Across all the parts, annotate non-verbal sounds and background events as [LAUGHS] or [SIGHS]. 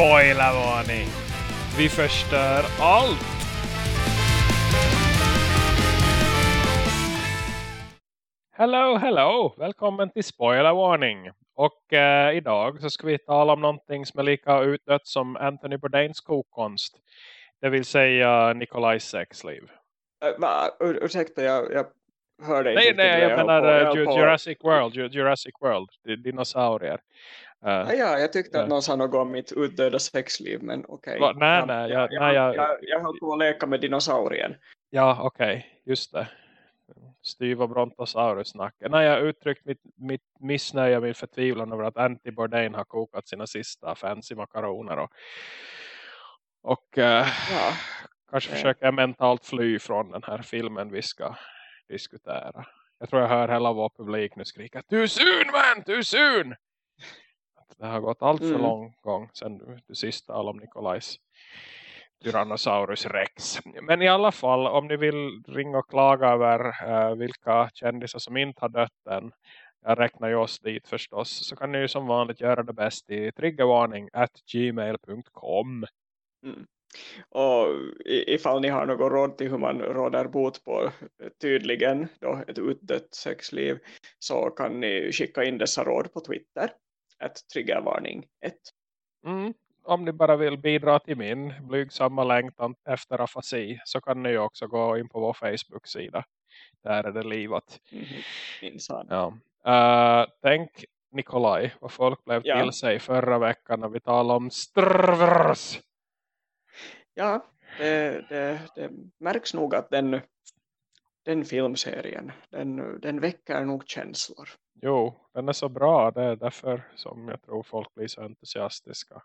Spoilervarning! Vi förstör allt! Hello, hello! Välkommen till Spoilervarning! Och eh, idag så ska vi tala om någonting som är lika utdött som Anthony Bourdains kokkonst. Det vill säga Nikolajs sexliv. Uh? Ur, ursäkta, jag, jag hörde inte Nej, riktigt nej, det. jag höll menar på- jag eh, på- Jurassic World, Ju- Jurassic World, di- dinosaurier. Eh, Ja, ja, jag tyckte Ja. att någon sa något om mitt utdöda sexliv, men okej. Va? Nej, nej, jag, jag- nej, jag- jag, jag höll på att leka med dinosaurien. Ja, okej. Just det. Styva brontosaurus-nacken. Nej, jag uttryckt mitt, mitt missnöje, min förtvivlan över att Antti Bourdain har kokat sina sista fancy makaroner. Och, och eh, Ja. kanske försöker mentalt fly från den här filmen vi ska diskutera. Jag tror jag hör hela vår publik nu skrika Too soon man! Att Det har gått allt för Mm. lång gång sedan du, du sist talade om Nikolajs Tyrannosaurus rex. Men i alla fall, om ni vill ringa och klaga över eh, vilka kändisar som inte har dött än. Jag räknar ju oss dit förstås. Så kan ni ju som vanligt göra det bäst i triggervarning at gmail.com. Mm. Och ifall ni har något råd till hur man råder bot på eh, tydligen då ett utdött sexliv så kan ni skicka in dessa råd på Twitter. Ett triggervarning 1. Mm. Om ni bara vill bidra till min blygsamma längtan efter afasi så kan ni också gå in på vår Facebook-sida. Där är det livat. Mm. Minsann. Ja. Eh, tänk Nikolaj, vad folk blev Ja. till sig förra veckan när vi talade om strvrs. Ja, det, det, det märks nog att den, den filmserien, den, den väcker nog känslor. Jo, den är så bra. Det är därför som jag tror folk blir så entusiastiska.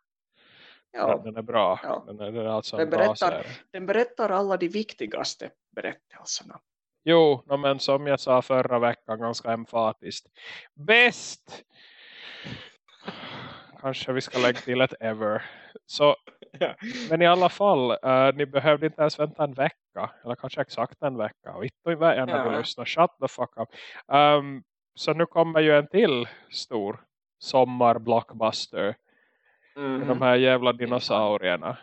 Ja. Den är bra. Ja. Den, är, den är alltså en Den berättar- den berättar alla de viktigaste berättelserna. Jo, men som jag sa förra veckan ganska emfatiskt. Bäst! Kanske vi ska lägga till ett ever. Så, Ja. men i alla fall, eh, ni behövde inte ens vänta en vecka. Eller kanske exakt en vecka. Vitt i veckan när du lyssnar. Shut the fuck up. Um, så nu kommer ju en till stor sommar-blockbuster. Mhm. Med de här jävla dinosaurierna.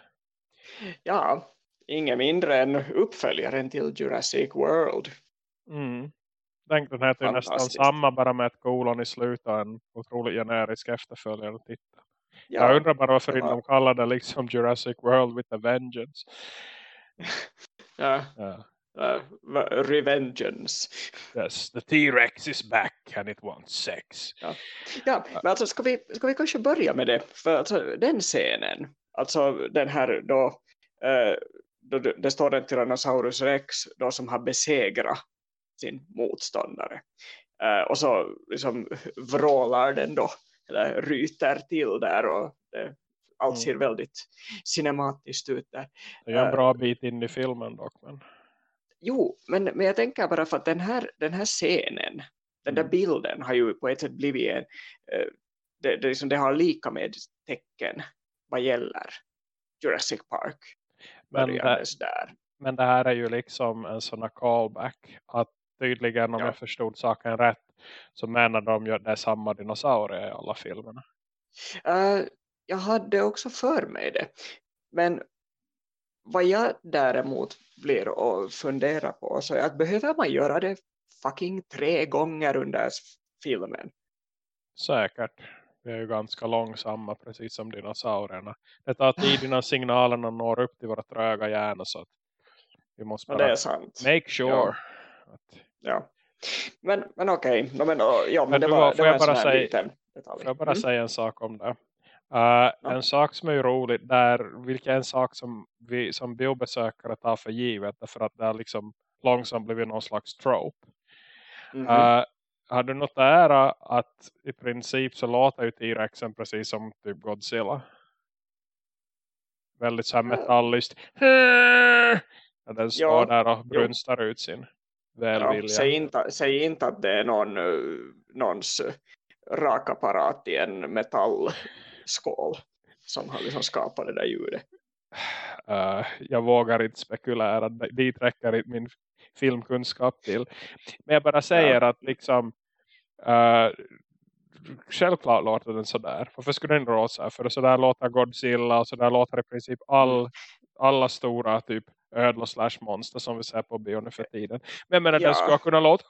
Ja, inget mindre än uppföljaren till Jurassic World. Mm. Tänk den heter ju nästan samma bara med ett kolon i slutet och en otroligt generisk efterföljare titel. Ja, Jag undrar bara varför var- de kallar det liksom Jurassic World with a Vengeance. [LAUGHS] ja, Ja. Uh, Revengeance. Yes, the T-Rex is back and it wants sex. Ja, men alltså ska vi, ska vi kanske börja med det? För alltså, den scenen, alltså den här då, eh, då det, står en Tyrannosaurus rex då som har besegrat sin motståndare. Eh, och så liksom vrålar den då, eller ryter till där och det, allt ser väldigt cinematiskt ut där. Det är en Äh. bra bit in i filmen dock. Men... Jo, men, men jag tänker bara för att den här, den här scenen, den där Mm. bilden har ju på ett sätt blivit en, eh, det, det, liksom, det har lika med tecken vad gäller Jurassic Park. Men, det, där. men det här är ju liksom en sån här callback. Att tydligen om Ja. jag förstod saken rätt så menar de ju att det är samma dinosaurier i alla filmerna. Eh, jag hade också för mig det. Men vad jag däremot blir och funderar på så är att behöver man göra det fucking tre gånger under filmen? Säkert. Vi är ju ganska långsamma precis som dinosaurierna. Det tar tid [SIGHS] innan signalerna når upp till våra tröga hjärnor så att vi måste Ja, bara det är sant. make sure. Ja. Att, Ja. Men, men okej, men, ja, men, Men det du, var, får det var jag bara säga- får jag bara Mm. säga en sak om det? Uh, En sak som är ju roligt där, vilket är en sak som vi som biobesökare tar för givet därför att det har liksom långsamt blivit någon slags trope. Mhm. Uh, har du noterat att i princip så låter ju T-Rexen precis som typ Godzilla? Väldigt så här metalliskt. [LAUGHS] När den står Ja, där och jo. brunstar ut sin ja, välvilja. säg, inte, säg inte att det är någon, någons rakapparat i en metallskål som har liksom skapat det där ljudet. Uh, jag vågar inte spekulera. Dit räcker inte min filmkunskap till. Men jag bara säger att liksom uh, självklart låter den sådär. Varför skulle den låta så här? För sådär låter Godzilla och sådär låter i princip all, alla stora typ ödlor slash monster som vi ser på bio nu för tiden. Men men ja. den ska kunna låta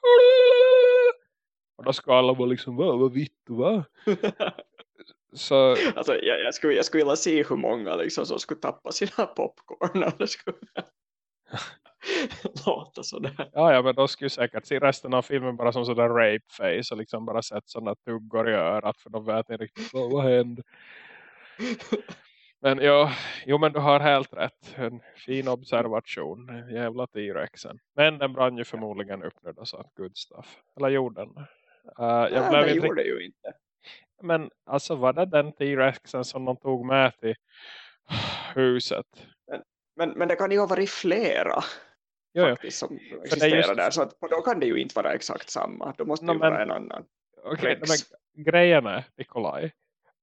och då ska alla vara liksom, vad, vad vitt, va? [LAUGHS] Så... Alltså, jag, jag, skulle, jag skulle vilja se hur många liksom, som skulle tappa sina popcorn. [LAUGHS] Det skulle låta sådär. Ja, ja, men då skulle säkert se resten av filmen bara som sådär rape face och liksom bara sett sådana tuggor i örat för de vet inte riktigt vad, vad hände. Men ja, jo men du har helt rätt. En fin observation. Jävla T-rexen. Men den brann ju förmodligen upp nu då så att good stuff. Eller gjorde den? Uh, jag Nej, det gjorde ju inte. Men alltså var det den T-rexen som de tog med till huset? Men, men, men det kan ju ha varit flera jo, faktiskt som existerar just... där. Så att, då kan det ju inte vara exakt samma. Då måste no, det men, vara en annan. Okej, okay, men grejen är, Nikolaj.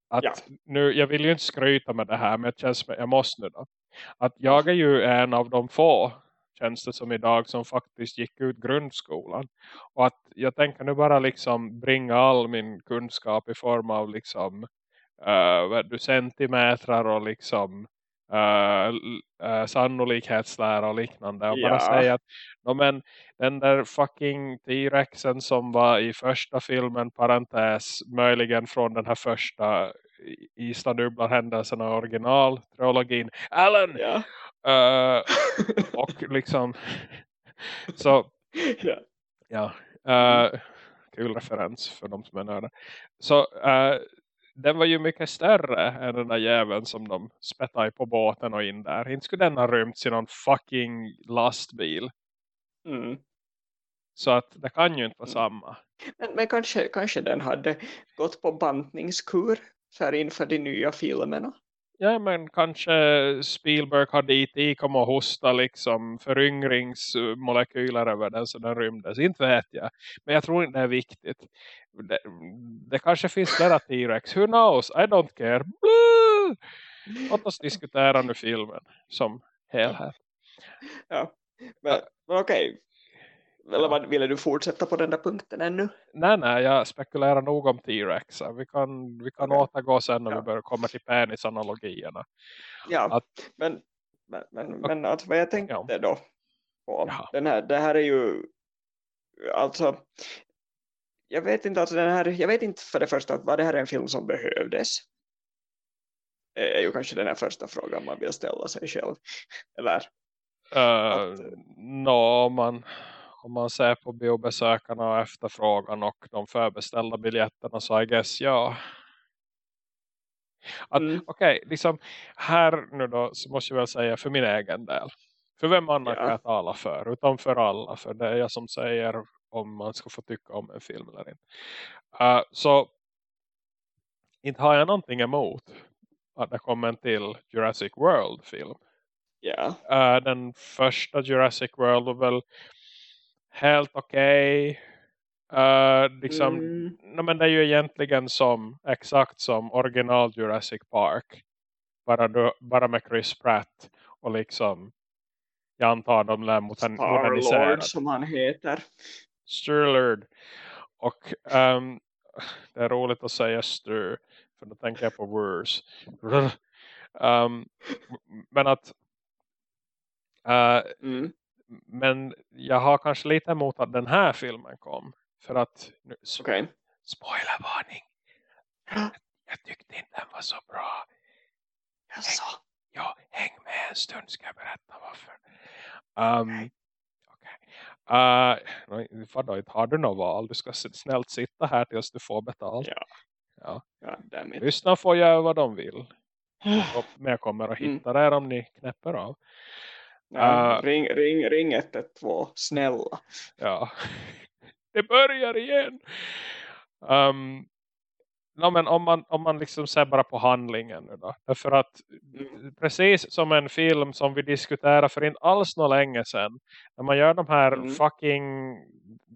Att ja. nu, jag vill ju inte skryta med det här men det känns, jag måste nu då. Att jag är ju en av de få känns det som idag som faktiskt gick ut grundskolan. Och att jag tänker nu bara liksom bringa all min kunskap i form av liksom uh, centimeter och liksom uh, uh, sannolikhetslära och liknande. Och ja. bara säga att no, men, den där fucking T-rexen som var i första filmen, parentes, möjligen från den här första Island händelserna original trilogin. Alan! Ja. Uh, och [LAUGHS] liksom så ja, ja uh, kul referens för de som är nördar. Så uh, den var ju mycket större än den där jäveln som de spettade på båten och in där. Inte skulle den ha rymts i någon fucking lastbil. Mm. Så att det kan ju inte vara mm. samma. Men, men kanske, kanske den hade gått på bantningskur så här inför de nya filmerna. Ja men kanske Spielberg har dit i kom och hosta liksom föryngringsmolekyler över den så den rymdes. Inte vet jag. Men jag tror inte det är viktigt. Det, det kanske finns flera T-Rex. Who knows? I don't care. Låt oss diskutera nu filmen som helhet. Ja, men, men okej. Eller vad, ville du fortsätta på den där punkten ännu? Nej, nej, jag spekulerar nog om T-Rex. Vi kan, vi kan okay. återgå sen när ja. vi börjar komma till penisanalogierna. Ja, att, men, men, men, men att vad jag tänkte ja. då på ja. den här, det här är ju alltså jag vet inte alltså den här, jag vet inte för det första att var det här en film som behövdes är ju kanske den här första frågan man vill ställa sig själv eller uh, att, no, man om man ser på biobesökarna och efterfrågan och de förbeställda biljetterna så I guess ja. Mm. Okej, okay, liksom här nu då så måste jag väl säga för min egen del. För vem annan ja. kan jag tala för? Utan för alla. För det är jag som säger om man ska få tycka om en film eller inte. Uh, så inte har jag någonting emot att det kommer en till Jurassic World-film. Ja. Uh, den första Jurassic World var väl helt okej. Okay. Uh, liksom, mm. no, men det är ju egentligen som exakt som original Jurassic Park. Bara, du, bara med Chris Pratt. Och liksom jag antar de lär mot en Star-Lord som han heter. Sturlord. Och um, det är roligt att säga Stur. För då tänker jag på worse. [LAUGHS] Um, men att uh, mm men jag har kanske lite emot att den här filmen kom. För att, nu, okay. spoilervarning. Jag, jag tyckte inte den var så bra. Jaså? Häng, ja, häng med en stund ska jag berätta varför. Um, okay. uh, vadå, har du något val? Du ska snällt sitta här tills du får betalt. Ja. Ja. ja Lyssna får göra vad de vill. [SIGHS] Men jag kommer att hitta mm. er om ni knäpper av. Ja, uh, ring, ring, ring 112, snälla. Ja, [LAUGHS] det börjar igen. Um, no, men om man, om man liksom ser bara på handlingen nu då. Därför att mm. precis som en film som vi diskuterade för inte alls något länge sedan. När man gör de här mm. fucking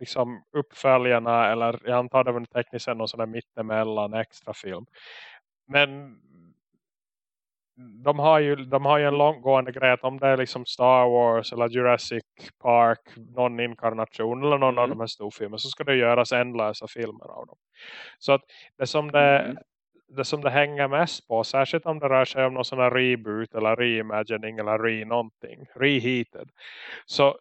liksom uppföljarna eller jag antar det var tekniskt någon sån där mittemellan extra film. Men de har ju, de har ju en långgående grej att om det är liksom Star Wars eller Jurassic Park, någon inkarnation eller någon mm. av de här storfilmerna så ska det göras ändlösa filmer av dem. Så att det som det, mm. det som det hänger mest på, särskilt om det rör sig om någon sån här reboot eller reimagining eller re-någonting, reheated. Så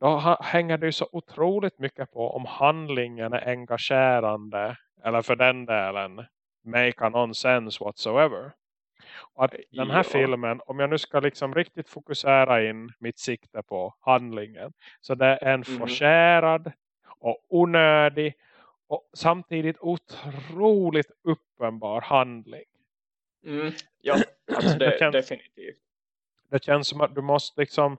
då hänger det ju så otroligt mycket på om handlingen är engagerande eller för den delen make a nonsense whatsoever. Och att den här ja. filmen, om jag nu ska liksom riktigt fokusera in mitt sikte på handlingen. Så det är en mm. forcerad och onödig och samtidigt otroligt uppenbar handling. Mm. Ja, alltså [CLEARS THROAT] det, det känns, definitivt. Det känns som att du måste liksom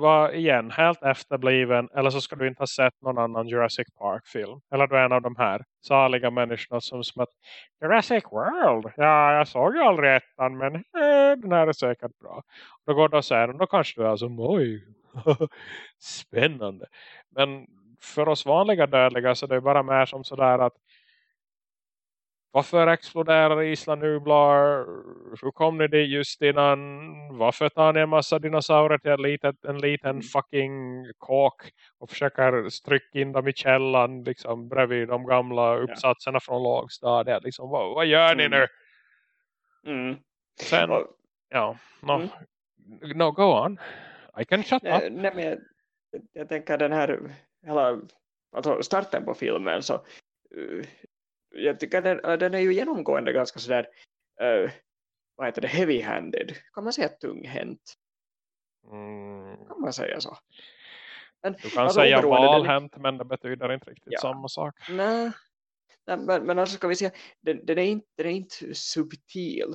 vara igen helt efterbliven eller så ska du inte ha sett någon annan Jurassic Park-film. Eller du är en av de här saliga människorna som som att Jurassic World, ja jag såg ju aldrig ettan men eh, den här är säkert bra. Då går du och säger och då kanske du är som oj, [LAUGHS] spännande. Men för oss vanliga dödliga så det är bara mer som sådär att varför exploderar Isla Nublar? Hur kom ni dit just innan? Varför tar ni en massa dinosaurier till en liten, en liten mm. fucking kåk och försöker strycka in dem i källan liksom bredvid de gamla uppsatserna ja. från lågstadiet? Liksom, vad, vad gör ni mm. nu? Mm. Sen, ja, no, mm. no, go on. I can shut nej, up. Nej, men jag, jag tänker den här hela alltså starten på filmen så uh, jag tycker den, äh, den är ju genomgående ganska sådär uh, vad heter det, heavy-handed. Kan man säga tunghänt? Mm. Kan man säga så? Men, du kan alltså, säga valhänt men det betyder inte riktigt ja. samma sak. Nej, men, men alltså ska vi säga, den, den, är inte, den är inte subtil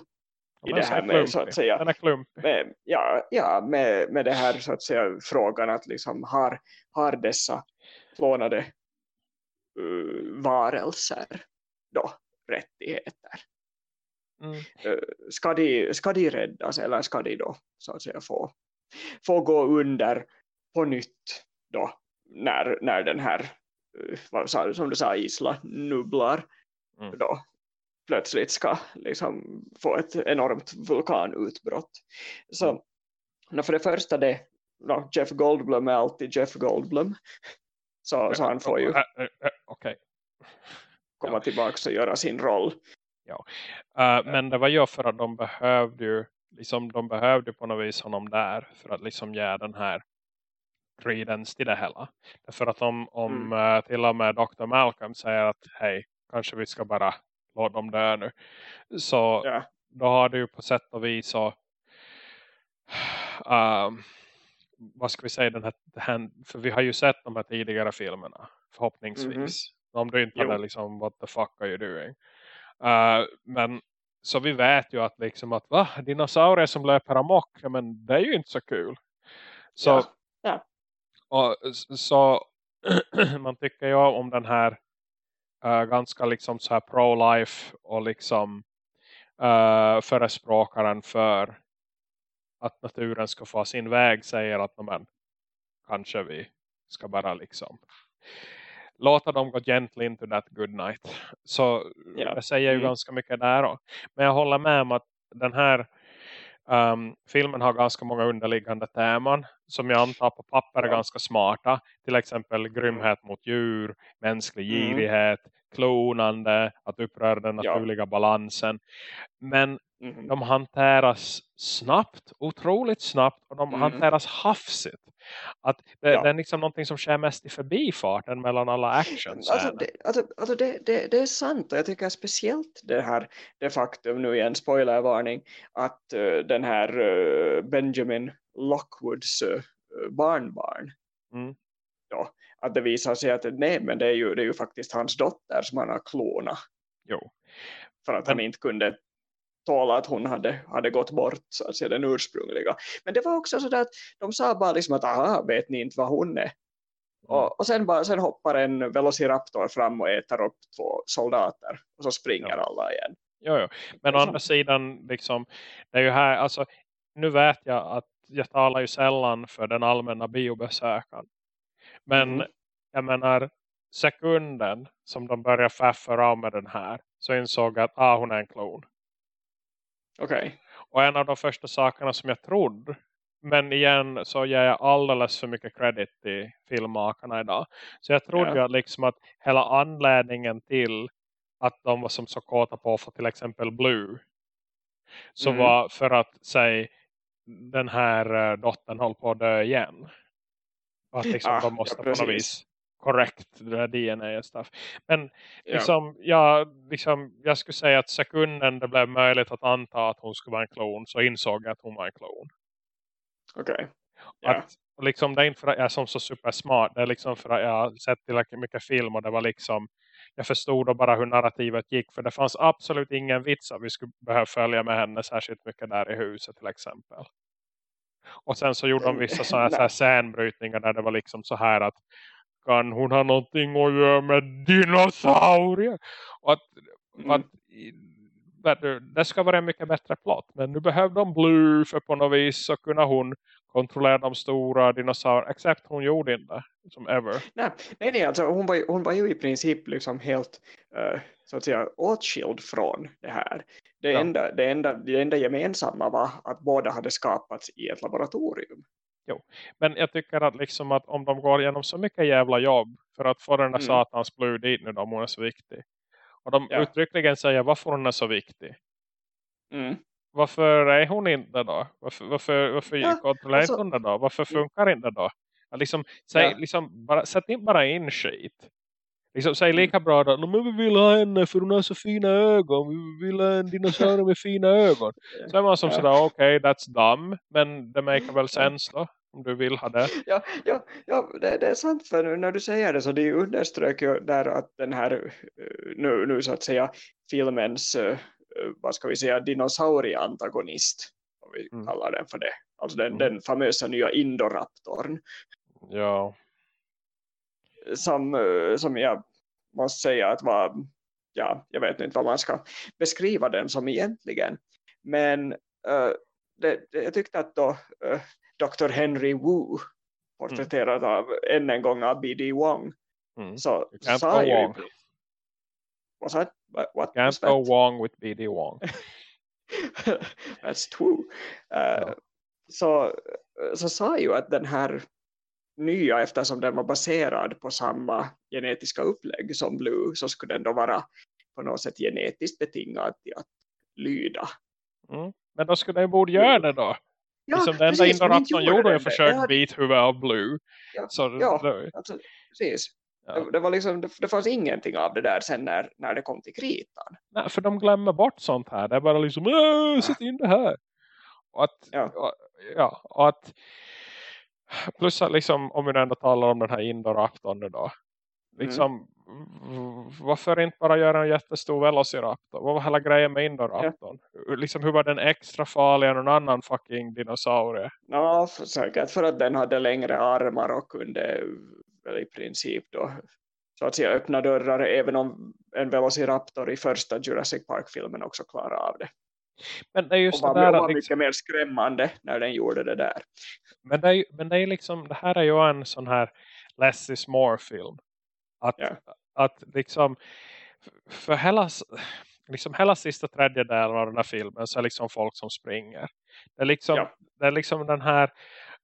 i det här med så att säga. Den är klumpig. Med, ja, ja med, med det här så att säga frågan att liksom har, har dessa klonade uh, varelser då rättigheter. Mm. Eh, ska, de, ska de räddas eller ska de då så att säga få, få gå under på nytt då när, när den här eh, som du sa Isla nubblar mm. då plötsligt ska liksom få ett enormt vulkanutbrott. Så mm. för det första det no, Jeff Goldblum är alltid Jeff Goldblum så, så han får ju okay komma tillbaka och göra sin roll. Ja. Uh, men det var ju för att de behövde ju liksom, de behövde på något vis honom där för att liksom ge den här credence till det hela. För att om, om mm. uh, till och med Dr. Malcolm säger att hej, kanske vi ska bara låta dem dö nu. Så ja. då har du på sätt och vis så um, vad ska vi säga den här, för vi har ju sett de här tidigare filmerna förhoppningsvis. Om du inte jo. hade liksom, what the fuck are you doing? Uh, men så vi vet ju att liksom att va? Dinosaurier som löper amok, men det är ju inte så kul. Så, ja. Ja. Och, så [CLEARS THROAT] man tycker ju om den här uh, ganska liksom så här pro-life och liksom uh, förespråkaren för att naturen ska få sin väg säger att men, kanske vi ska bara liksom låta dem gå gently into that good night. Så ja. det säger ju mm. ganska mycket där. Då. Men jag håller med om att den här um, filmen har ganska många underliggande teman som jag antar på papper är ganska smarta. Till exempel grymhet mot djur, mänsklig mm. girighet, klonande, att uppröra den naturliga ja. balansen. Men mm. de hanteras snabbt, otroligt snabbt och de mm. hanteras hafsigt. Att det, ja. det, är liksom någonting som sker mest i förbifarten mellan alla actions. Alltså, det, alltså, alltså det, det, det, är sant och jag tycker speciellt det här det faktum nu igen, spoilervarning, att uh, den här uh, Benjamin Lockwoods uh, barnbarn mm. då, att det visar sig att nej men det är ju, det är ju faktiskt hans dotter som han har klonat. Jo. För att han inte kunde tåla att hon hade, hade gått bort så att säga den ursprungliga. Men det var också så att de sa bara liksom att aha, vet ni inte vad hon är? Mm. Och, och sen, bara, sen hoppar en velociraptor fram och äter upp två soldater och så springer ja. alla igen. Jo, jo. Men å andra sidan liksom, det är ju här, alltså nu vet jag att jag talar ju sällan för den allmänna biobesökaren. Men mm. jag menar sekunden som de börjar faffa med den här så insåg jag att ah, hon är en klon. Okay. Och en av de första sakerna som jag trodde men igen så ger jag alldeles för mycket credit till filmmakarna idag. Så jag trodde ja. liksom att hela anledningen till att de var som så kåta på för till exempel Blue. Så mm. var för att säg den här uh, dottern håller på att dö igen. Och att liksom ah, de måste ja, på något vis korrekt DNA och stuff. Men liksom, ja. jag, liksom, jag skulle säga att sekunden det blev möjligt att anta att hon skulle vara en klon så insåg jag att hon var en klon. Okej. Okay. Yeah. liksom, det är inte för att jag är som så supersmart. Det är liksom för att jag har sett tillräckligt mycket film och det var liksom jag förstod då bara hur narrativet gick. För det fanns absolut ingen vits att vi skulle behöva följa med henne särskilt mycket där i huset till exempel. Och sen så gjorde de vissa sådana här scenbrytningar där det var liksom så här att kan hon ha någonting att göra med dinosaurier? Och att, mm. att det ska vara en mycket bättre plott. Men nu behövde de Blue för på något vis så kunde hon kontrollera de stora dinosaurier. Except hon gjorde inte som ever. Nej, nej, nej alltså hon var, hon var ju i princip liksom helt uh, så att säga åtskild från det här. Det, ja. enda, det, enda, det enda gemensamma var att båda hade skapats i ett laboratorium. Jo, men jag tycker att liksom att om de går igenom så mycket jävla jobb för att få den där mm. satans Blue dit nu då hon är så viktig. Och de ja. uttryckligen säger varför hon är så viktig. Mm. Varför är hon inte då? Varför, varför, varför ja, kontrollerar alltså, hon det då? Varför funkar mm. inte då? Liksom, säg, ja. liksom, bara, sätt inte bara in skit. Liksom, säg mm. lika bra då, men vi vill ha henne för hon har så fina ögon. Vi vill ha en dinosaurie med fina ögon. [LAUGHS] Så är man som ja. sådär, okej, okay, that's dumb. Men det make väl sens då om du vill ha det. Ja, ja, ja det, det är sant för när du säger det så det underströk ju där att den här eh, nu, nu så att säga filmens eh, vad ska vi säga dinosaurieantagonist om vi mm. kallar den för det. Alltså den, mm. den famösa nya Indoraptorn. Ja. Som, eh, som jag måste säga att var ja, jag vet inte vad man ska beskriva den som egentligen. Men uh, det, det, jag tyckte att då uh, Dr. Henry Wu porträtterad mm. av än en gång av B.D. Wong mm. så sa ju. What's that? What Can't go wrong with B.D. Wong. [LAUGHS] That's true. Uh, ja. så, så sa ju att den här nya, eftersom den var baserad på samma genetiska upplägg som Blue, så skulle den då vara på något sätt genetiskt betingad till att lyda. Mm. Men då skulle den borde göra det då. Ja, liksom den enda Indoraptorn gjorde är försökt hade... bit huvud av Blue. Ja, så ja alltså, precis. Ja. Det, var liksom, det, det fanns ingenting av det där sen när, när det kom till kritan. Nej, för de glömmer bort sånt här. Det är bara liksom, sätt in det här. Och att, ja. Och, ja, och att plus att liksom, om vi ändå talar om den här Indoraptorn nu då. Liksom, mm. varför inte bara göra en jättestor Velociraptor? Vad var hela grejen med Indoraptorn? Ja. Liksom, hur var den extra farlig än någon annan fucking dinosaurie? Ja, för, säkert för att den hade längre armar och kunde väl i princip då så att säga öppna dörrar även om en Velociraptor i första Jurassic Park-filmen också klarar av det. Men det är just och det där var mycket liksom... mer skrämmande när den gjorde det där. Men det är, men det är liksom, det här är ju en sån här less is more film. Att, ja. att liksom för hela, liksom hela sista tredjedelen av den här filmen så är liksom folk som springer. Det är liksom, ja. det är liksom den här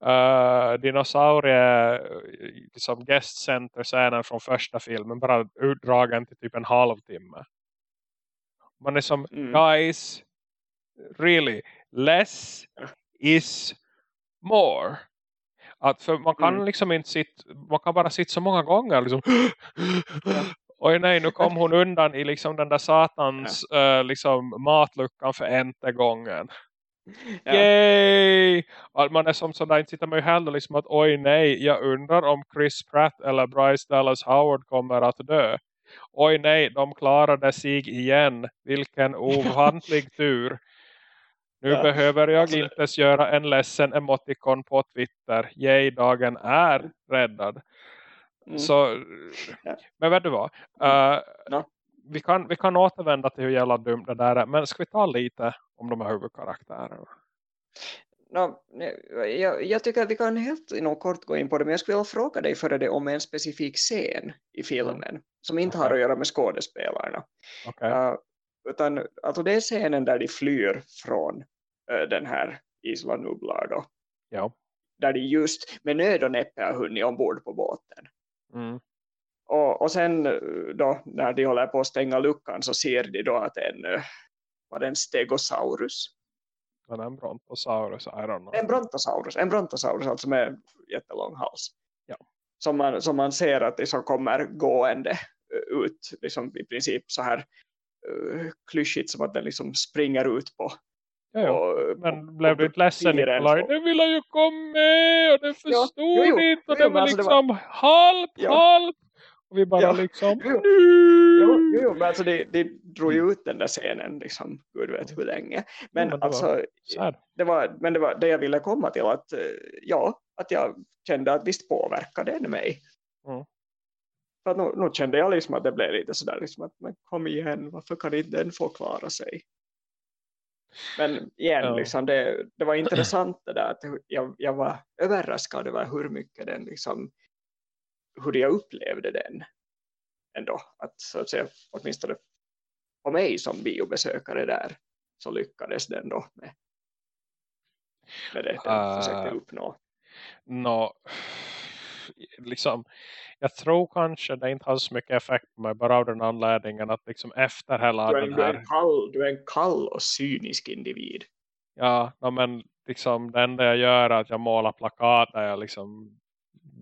uh, dinosaurie liksom guest center scenen från första filmen bara utdragen till typ en halvtimme. Man är som, mm. guys, really, less is more. Att för man kan mm. liksom inte sitta, man kan bara sitta så många gånger liksom [GASPS] Oj nej, nu kom hon undan i liksom den där satans ja. uh, liksom matluckan för ente gången. Ja. Yay! Att man är som sådär, inte sitter man ju heller liksom att oj nej, jag undrar om Chris Pratt eller Bryce Dallas Howard kommer att dö. Oj nej, de klarade sig igen. Vilken [LAUGHS] ovanlig tur. Nu ja. behöver jag alltså, inte ens göra en ledsen emoticon på Twitter. Yay, dagen är räddad. Mm. Så, ja. men vet du vad? Uh, no. Vi, kan, vi kan återvända till hur jävla dumt det där är. Men ska vi ta lite om de här huvudkaraktärerna? No, jag, jag, tycker att vi kan helt inom kort gå in på det. Men jag skulle vilja fråga dig före det om en specifik scen i filmen. Mm. Som inte okay. har att göra med skådespelarna. Okay. Uh, utan alltså det är scenen där de flyr från uh, den här Isla Nublar då. Ja. Där de just med nöd och näppe har hunnit ombord på båten. Mm. Och, och sen då när de håller på att stänga luckan så ser de då att en, var det en stegosaurus? Var det en brontosaurus? I don't know. En brontosaurus, en brontosaurus alltså med jättelång hals. Ja. Som, man, som man ser att det som kommer gående ut liksom i princip så här uh, klyschigt som att den liksom springer ut på Ja, ja. Men och- blev du inte ledsen Nikolaj? Den ville ju komma med och den Ja, förstod jo, jo, inte och jo, den men var alltså liksom halp, Ja. halp. Och vi bara Ja, liksom jo. Jo, jo, men alltså de, de drog ju ut den där scenen liksom, gud vet hur länge. Men, men det var alltså, Sad. det var, men det var det jag ville komma till att eh, ja, att jag kände att visst påverkade den mig. Mm. För att nu, nu kände jag liksom att det blev lite sådär liksom att men kom igen, varför kan inte den få klara sig? Men igen, Ja. liksom det, det var intressant det där att jag, jag var överraskad över hur mycket den liksom, hur jag upplevde den ändå. Att så att säga, åtminstone på mig som biobesökare där så lyckades den då med, med det den Ah. försökte uppnå. Nå, liksom, jag tror kanske det inte har så mycket effekt på mig bara av den anledningen att liksom efter hela Du är, den du, är här kall, du är en kall och cynisk individ. Ja, no, men liksom det enda jag gör är att jag målar plakat där jag liksom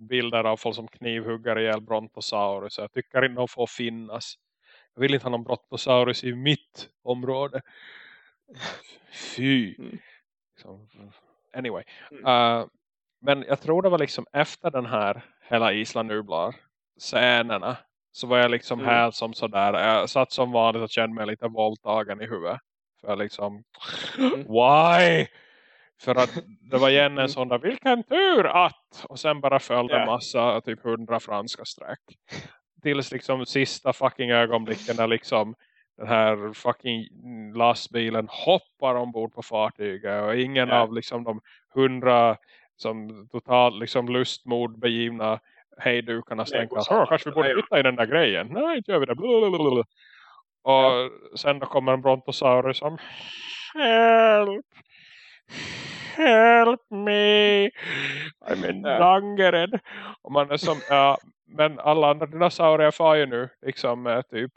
bilder av folk som knivhuggar ihjäl brontosaurus. Jag tycker inte de får finnas. Jag vill inte ha någon brontosaurus i mitt område. Fy. Mm. Anyway. Mm. Uh, men jag tror det var liksom efter den här hela Island Nublar scenerna så var jag liksom Mm. helt som sådär. Jag satt som vanligt och kände mig lite våldtagen i huvudet. För liksom, Mm. why? För att det var igen en Mm. sån där, vilken tur att! Och sen bara följde Ja. en massa, typ hundra franska streck. Tills liksom sista fucking ögonblicken där liksom den här fucking lastbilen hoppar ombord på fartyget. Och ingen Ja. av liksom de hundra som totalt liksom lustmord begivna hejdukarna gå att så. "Hör, kanske vi borde Nej, titta i den där grejen. Nej, inte gör vi det. Blablabla. Och sen då kommer en brontosaurus som Help! Help me! I'm in Ja. dangered. Och man är som, ja, men alla andra dinosaurier far ju nu liksom typ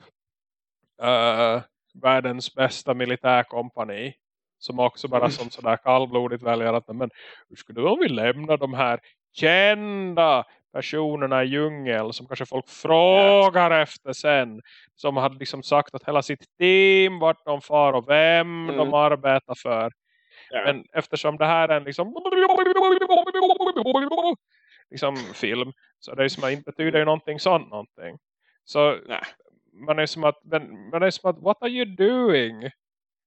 uh, världens bästa militärkompani. Som också bara som sådär kallblodigt väljer att men hur skulle de vilja lämna de här kända personerna i djungeln som kanske folk frågar efter sen. Som hade liksom sagt att hela sitt team vart de far och vem Mm. de arbetar för. Ja. Men eftersom det här är en liksom liksom film så det är som att inte betyder ju någonting sånt någonting. Så Nej. man är som att man är som att what are you doing?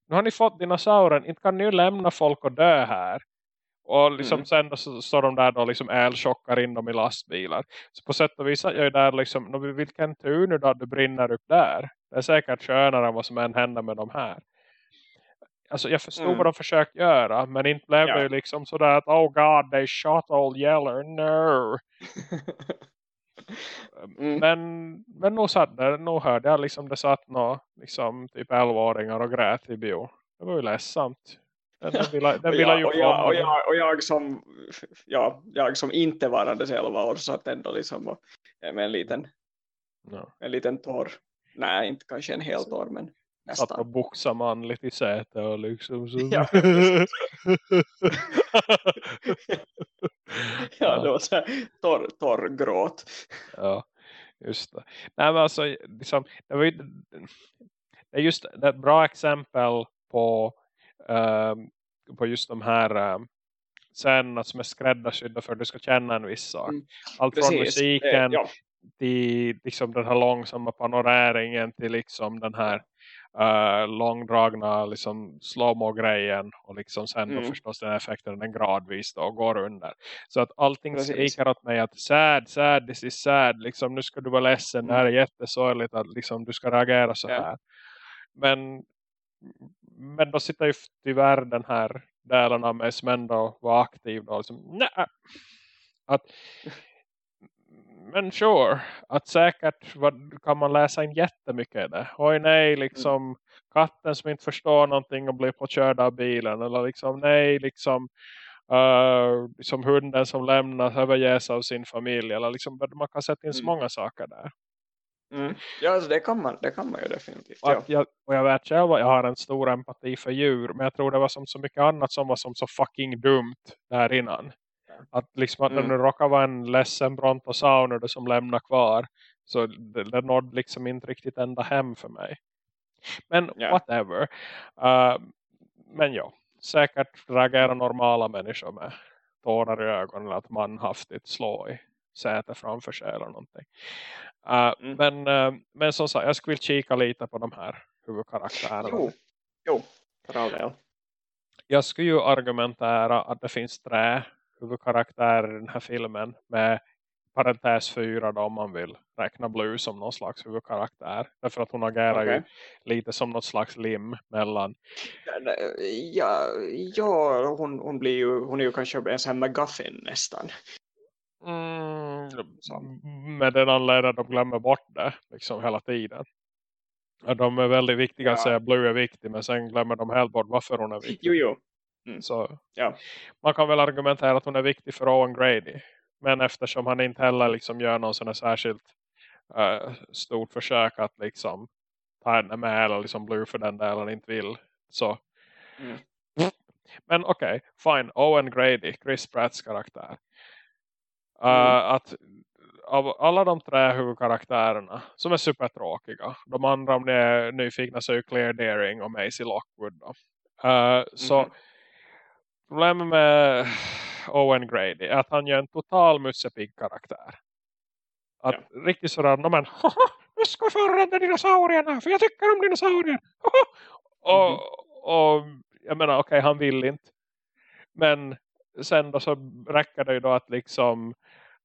Nu har ni fått dinosauren, inte kan ni lämna folk och dö här. Och liksom Mm. sen så står de där då liksom elchockar in dem i lastbilar. Så på sätt och vis är jag ju där liksom, "Nå, vilken tur nu då det brinner upp där. Det är säkert skönare än vad som än händer med de här. Alltså jag förstod Mm. vad de försökte göra. Men inte blev Ja. det liksom sådär att oh god they shot all yeller. No. [LAUGHS] Mm. Men, men nog satt nog hörde jag liksom det satt nå liksom typ 11-åringar och grät i bio. Det var ju ledsamt. Den, den ville, den [LAUGHS] och, jag, ju och, jag, komma. och, jag, och jag som ja, jag som inte varandes 11 år satt ändå liksom och, med en liten, Ja. en liten torr nej inte kanske en hel torr men Nästan boxade manligt i säte och liksom så. Ja, [LAUGHS] [LAUGHS] ja det var så här torr, torr gråt Ja, just det. Nej, men alltså, liksom, det, var ju, det är just ett bra exempel på, ehm, på just de här um, scenerna som är skräddarsydda för att du ska känna en viss sak. Mm, Allt från precis musiken Eh, ja, till liksom den här långsamma panoreringen till liksom den här uh, långdragna liksom slow-mo-grejen och liksom sen då Mm. förstås den effekten den gradvis då går under. Så att allting Precis. skriker åt mig att sad, sad, this is sad. Liksom nu ska du vara ledsen, det här är jättesorgligt att liksom du ska reagera så Ja. här. Men, men då sitter ju tyvärr den här delen av mig som ändå var aktiv då. Liksom, nej. Att men sure, att säkert vad, kan man läsa in jättemycket i det. Oj nej, liksom mm. katten som inte förstår någonting och blir påkörd av bilen. Eller liksom nej, liksom, uh, liksom hunden som lämnas överges av sin familj. Eller liksom, man kan sätta in så mm. många saker där. Mm. Ja, alltså det, kan man, det kan man ju definitivt. Ja. jag, och jag vet själv att jag har en stor empati för djur. Men jag tror det var som så mycket annat som var som så fucking dumt där innan. Att liksom att mm. det råkar vara en ledsen brontosauner som lämnar kvar. Så det, det nådde liksom inte riktigt ända hem för mig. Men yeah. whatever. Uh, men ja, säkert reagerar normala människor med tårar i ögonen eller att man hastigt slår i säte framför sig eller någonting. Uh, mm. men, uh, men som sagt, jag skulle vilja kika lite på de här huvudkaraktärerna. Jo, jo all del. Jag skulle ju argumentera att det finns tre huvudkaraktärer i den här filmen med parentes fyra då om man vill räkna Blue som någon slags huvudkaraktär. Därför att hon agerar okay. ju lite som något slags lim mellan... Ja, ja hon, hon, blir ju, hon är ju kanske en sån här McGuffin nästan. Mm, med den anledningen de glömmer bort det liksom hela tiden. De är väldigt viktiga att säga Blue är viktig men sen glömmer de helt bort varför hon är viktig. Jo, jo. Mm. Så ja. man kan väl argumentera att hon är viktig för Owen Grady. Men eftersom han inte heller liksom gör någon sån särskilt uh, stort försök att liksom ta henne med eller liksom Blue för den delen inte vill. Så. Mm. Men okej, okay, fine. Owen Grady, Chris Pratts karaktär. Uh, mm. Att av alla de tre huvudkaraktärerna som är supertråkiga. De andra om ni är nyfikna så är Claire Daring och Maisie Lockwood. Uh, så mm. Problemet med Owen Grady är att han gör en total mussepig karaktär. Att ja. riktigt sådär, men nu ska vi få rädda dinosaurierna för jag tycker om dinosaurier. och, mm. och jag menar, okej okay, han vill inte. Men sen då så räcker det ju då att liksom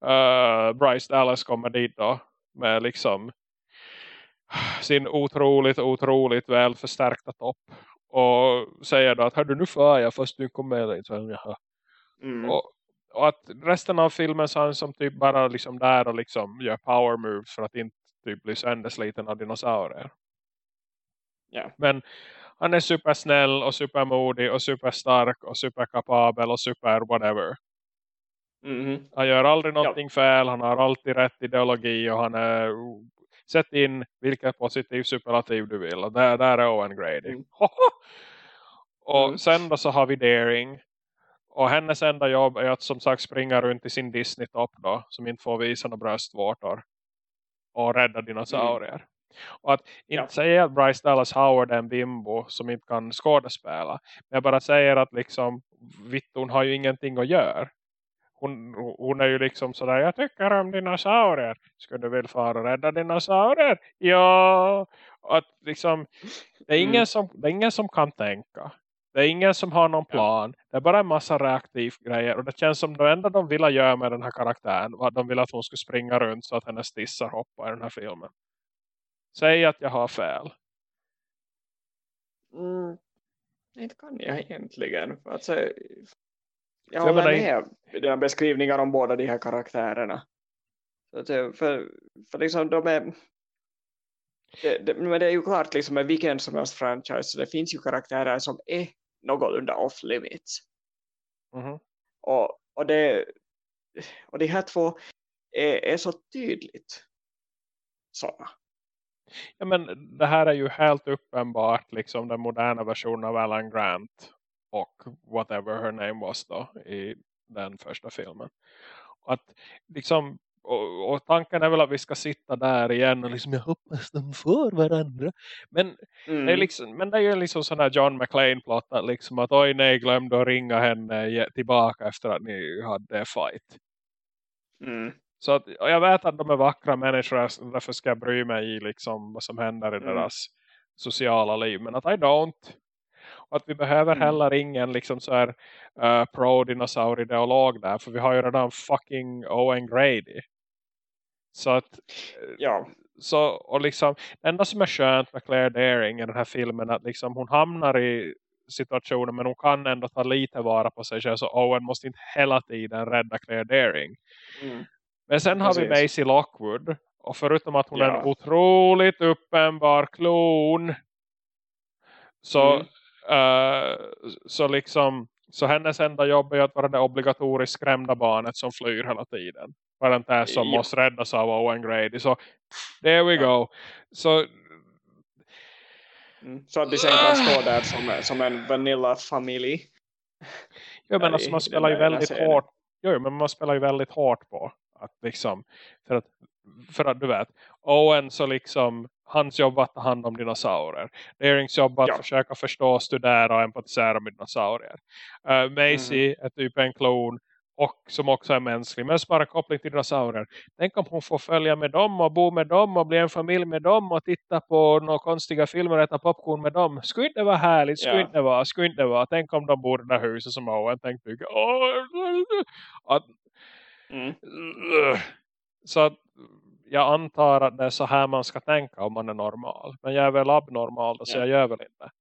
uh, Bryce Dallas kommer dit då med liksom sin otroligt, otroligt väl förstärkta topp och säger då att hör du nu far jag fast du kommer med dig. Mm. Och, och, att resten av filmen så är han som typ bara liksom där och liksom gör power moves för att inte typ bli söndersliten av dinosaurier. Yeah. Men han är supersnäll och supermodig och superstark och superkapabel och super whatever. Mm. Han gör aldrig någonting ja. fel, han har alltid rätt ideologi och han är sätt in vilket positiv superlativ du vill. Och där, där är Owen Grady. Mm. [LAUGHS] och mm. sen då så har vi Daring och hennes enda jobb är att som sagt springa runt i sin Disney-topp då. Som inte får visa några bröstvårtor. Och rädda dinosaurier. Mm. Och att inte ja. säga att Bryce Dallas Howard är en bimbo som inte kan skådespela. Men jag bara säger att liksom Vitton har ju ingenting att göra. Hon, hon är ju liksom sådär, jag tycker om dinosaurier. Ska du vilja fara och rädda dinosaurier? Ja. Att liksom, det är ingen, mm. som, det är ingen som kan tänka. Det är ingen som har någon plan. Det är bara en massa reaktiv grejer. Och det känns som det enda de vill göra med den här karaktären. Var att de vill att hon ska springa runt så att hennes tissar hoppar i den här filmen. Säg att jag har fel. Mm. Inte kan jag egentligen. Alltså, jag håller med dina beskrivningar om båda de här karaktärerna. Att, för, för liksom de är det, det, men det är ju klart liksom med vilken som helst franchise så det finns ju karaktärer som är någorlunda off limits. Mm -hmm. och, och, det, och de här två är, är så tydligt sådana. Ja men det här är ju helt uppenbart liksom den moderna versionen av Alan Grant och whatever her name was då i den första filmen. Och att liksom och, och, tanken är väl att vi ska sitta där igen och liksom jag hoppas de får varandra. Men, mm. det, är liksom, men det är ju liksom sån här John McClane-plott att liksom att oj nej glömde att ringa henne tillbaka efter att ni hade fight. Mm. Så att, jag vet att de är vackra människor därför ska jag bry mig i liksom vad som händer i mm. deras sociala liv. Men att I don't. Att vi behöver mm. heller ingen liksom så här uh, pro-dinosaur-ideolog där. För vi har ju redan fucking Owen Grady. Så att ja. Så, och liksom, det enda som är skönt med Claire Daring i den här filmen är att liksom, hon hamnar i situationen men hon kan ändå ta lite vara på sig själv så Owen måste inte hela tiden rädda Claire Daring. Mm. Men sen har vi Precis. Maisie Lockwood. Och förutom att hon är Ja. en otroligt uppenbar klon. Så, Mm. Eh, så liksom så hennes enda jobb är att vara det obligatoriskt skrämda barnet som flyr hela tiden. För att det är som Ja. måste räddas av Owen Grady. Så there we go. Så Mm. Så att de sen kan stå där som, som en vanilla-familj. Ja, men där alltså man spelar ju väldigt hårt. Jo, men man spelar ju väldigt hårt på att liksom för att för att du vet Owen så liksom hans jobb att ta hand om dinosaurier. Darings jobb att Ja. försöka förstå, studera och empatisera med dinosaurier. Uh, Maisie Mhm. är typ en klon och som också är mänsklig. Men bara koppling till dinosaurier. Tänk om hon får följa med dem och bo med dem och bli en familj med dem och titta på några konstiga filmer och äta popcorn med dem. Skulle inte vara härligt? Skulle Ja. inte vara? Skulle inte vara? Tänk om de bor i det där huset som Owen tänkt bygga. Åh, att, Mm. så att jag antar att det är så här man ska tänka om man är normal. Men jag är väl abnormal då, så Ja. jag gör väl inte.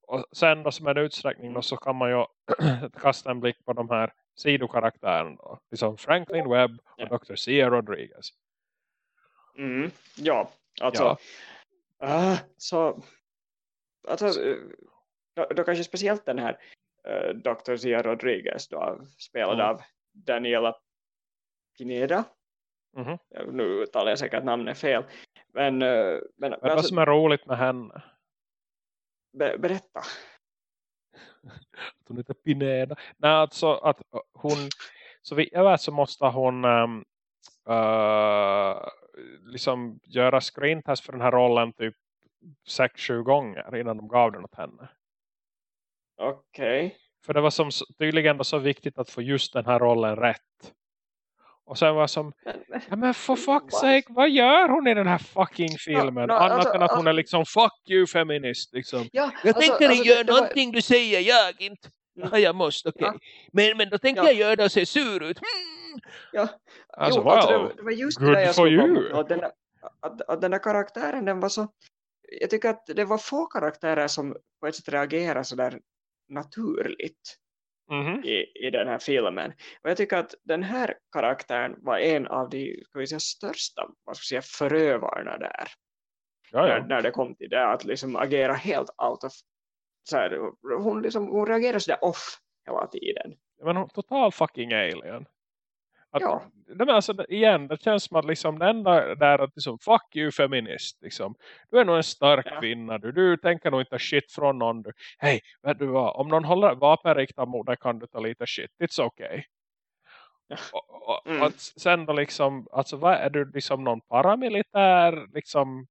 Och sen då som en utsträckning då, så kan man ju [CLEARS THROAT] kasta en blick på de här sidokaraktärerna då. Liksom Franklin Webb och. Dr. Cia Rodriguez. Mm. Ja, alltså. Ja. ah, så, alltså eh, då, då kanske speciellt den här uh, Dr. Zia Rodriguez då, spelad Mm. av Daniela Pineda. Mhm. Ja, Nu uttalar jag säkert namnet fel. Men, men, men Men vad alltså, som är roligt med henne? be, berätta. Att hon heter Pineda. Nej, alltså att hon... Så vi, jag vet så måste hon um, uh, liksom göra screentest för den här rollen typ 6-7 gånger innan de gav den åt henne. Okej. För det var som, tydligen så viktigt att få just den här rollen rätt. Och sen var som, ja men for fuck's Vad? sake, vad gör hon i den här fucking filmen? no, Annat alltså, än att hon är alltså- liksom, fuck you feminist, liksom. Ja, Jag alltså- tänker alltså, göra var- någonting du säger jag inte. Mm. Ja, jag måste, okej. Ja. Men, men då tänker Ja. jag göra det och se sur ut. Hmm. Ja, Alltså, jo, alltså, wow. det, det var just Good det jag for you. Att den, att, att den där karaktären, den var så... Jag tycker att det var få karaktärer som på ett sätt reagerar så där naturligt Mhm. i, i den här filmen. Och jag tycker att den här karaktären var en av de ska vi säga, största vad ska jag säga, förövarna där. Ja, När, ja. när det kom till det att liksom agera helt out of... Så här, hon, liksom, hon reagerar så där off hela tiden. Men hon total fucking alien. Att, Ja. men alltså, igen, det känns som att liksom, det enda där att liksom, fuck you feminist. Liksom. Du är nog en stark Ja. kvinna. Du, du tänker nog inte shit från någon. Du. Hej, vet du vad? Om någon håller vapen riktat mot dig kan du ta lite shit. It's okay. Ja. Och, och, Mm. att sen då liksom, alltså vad är du liksom någon paramilitär? Liksom,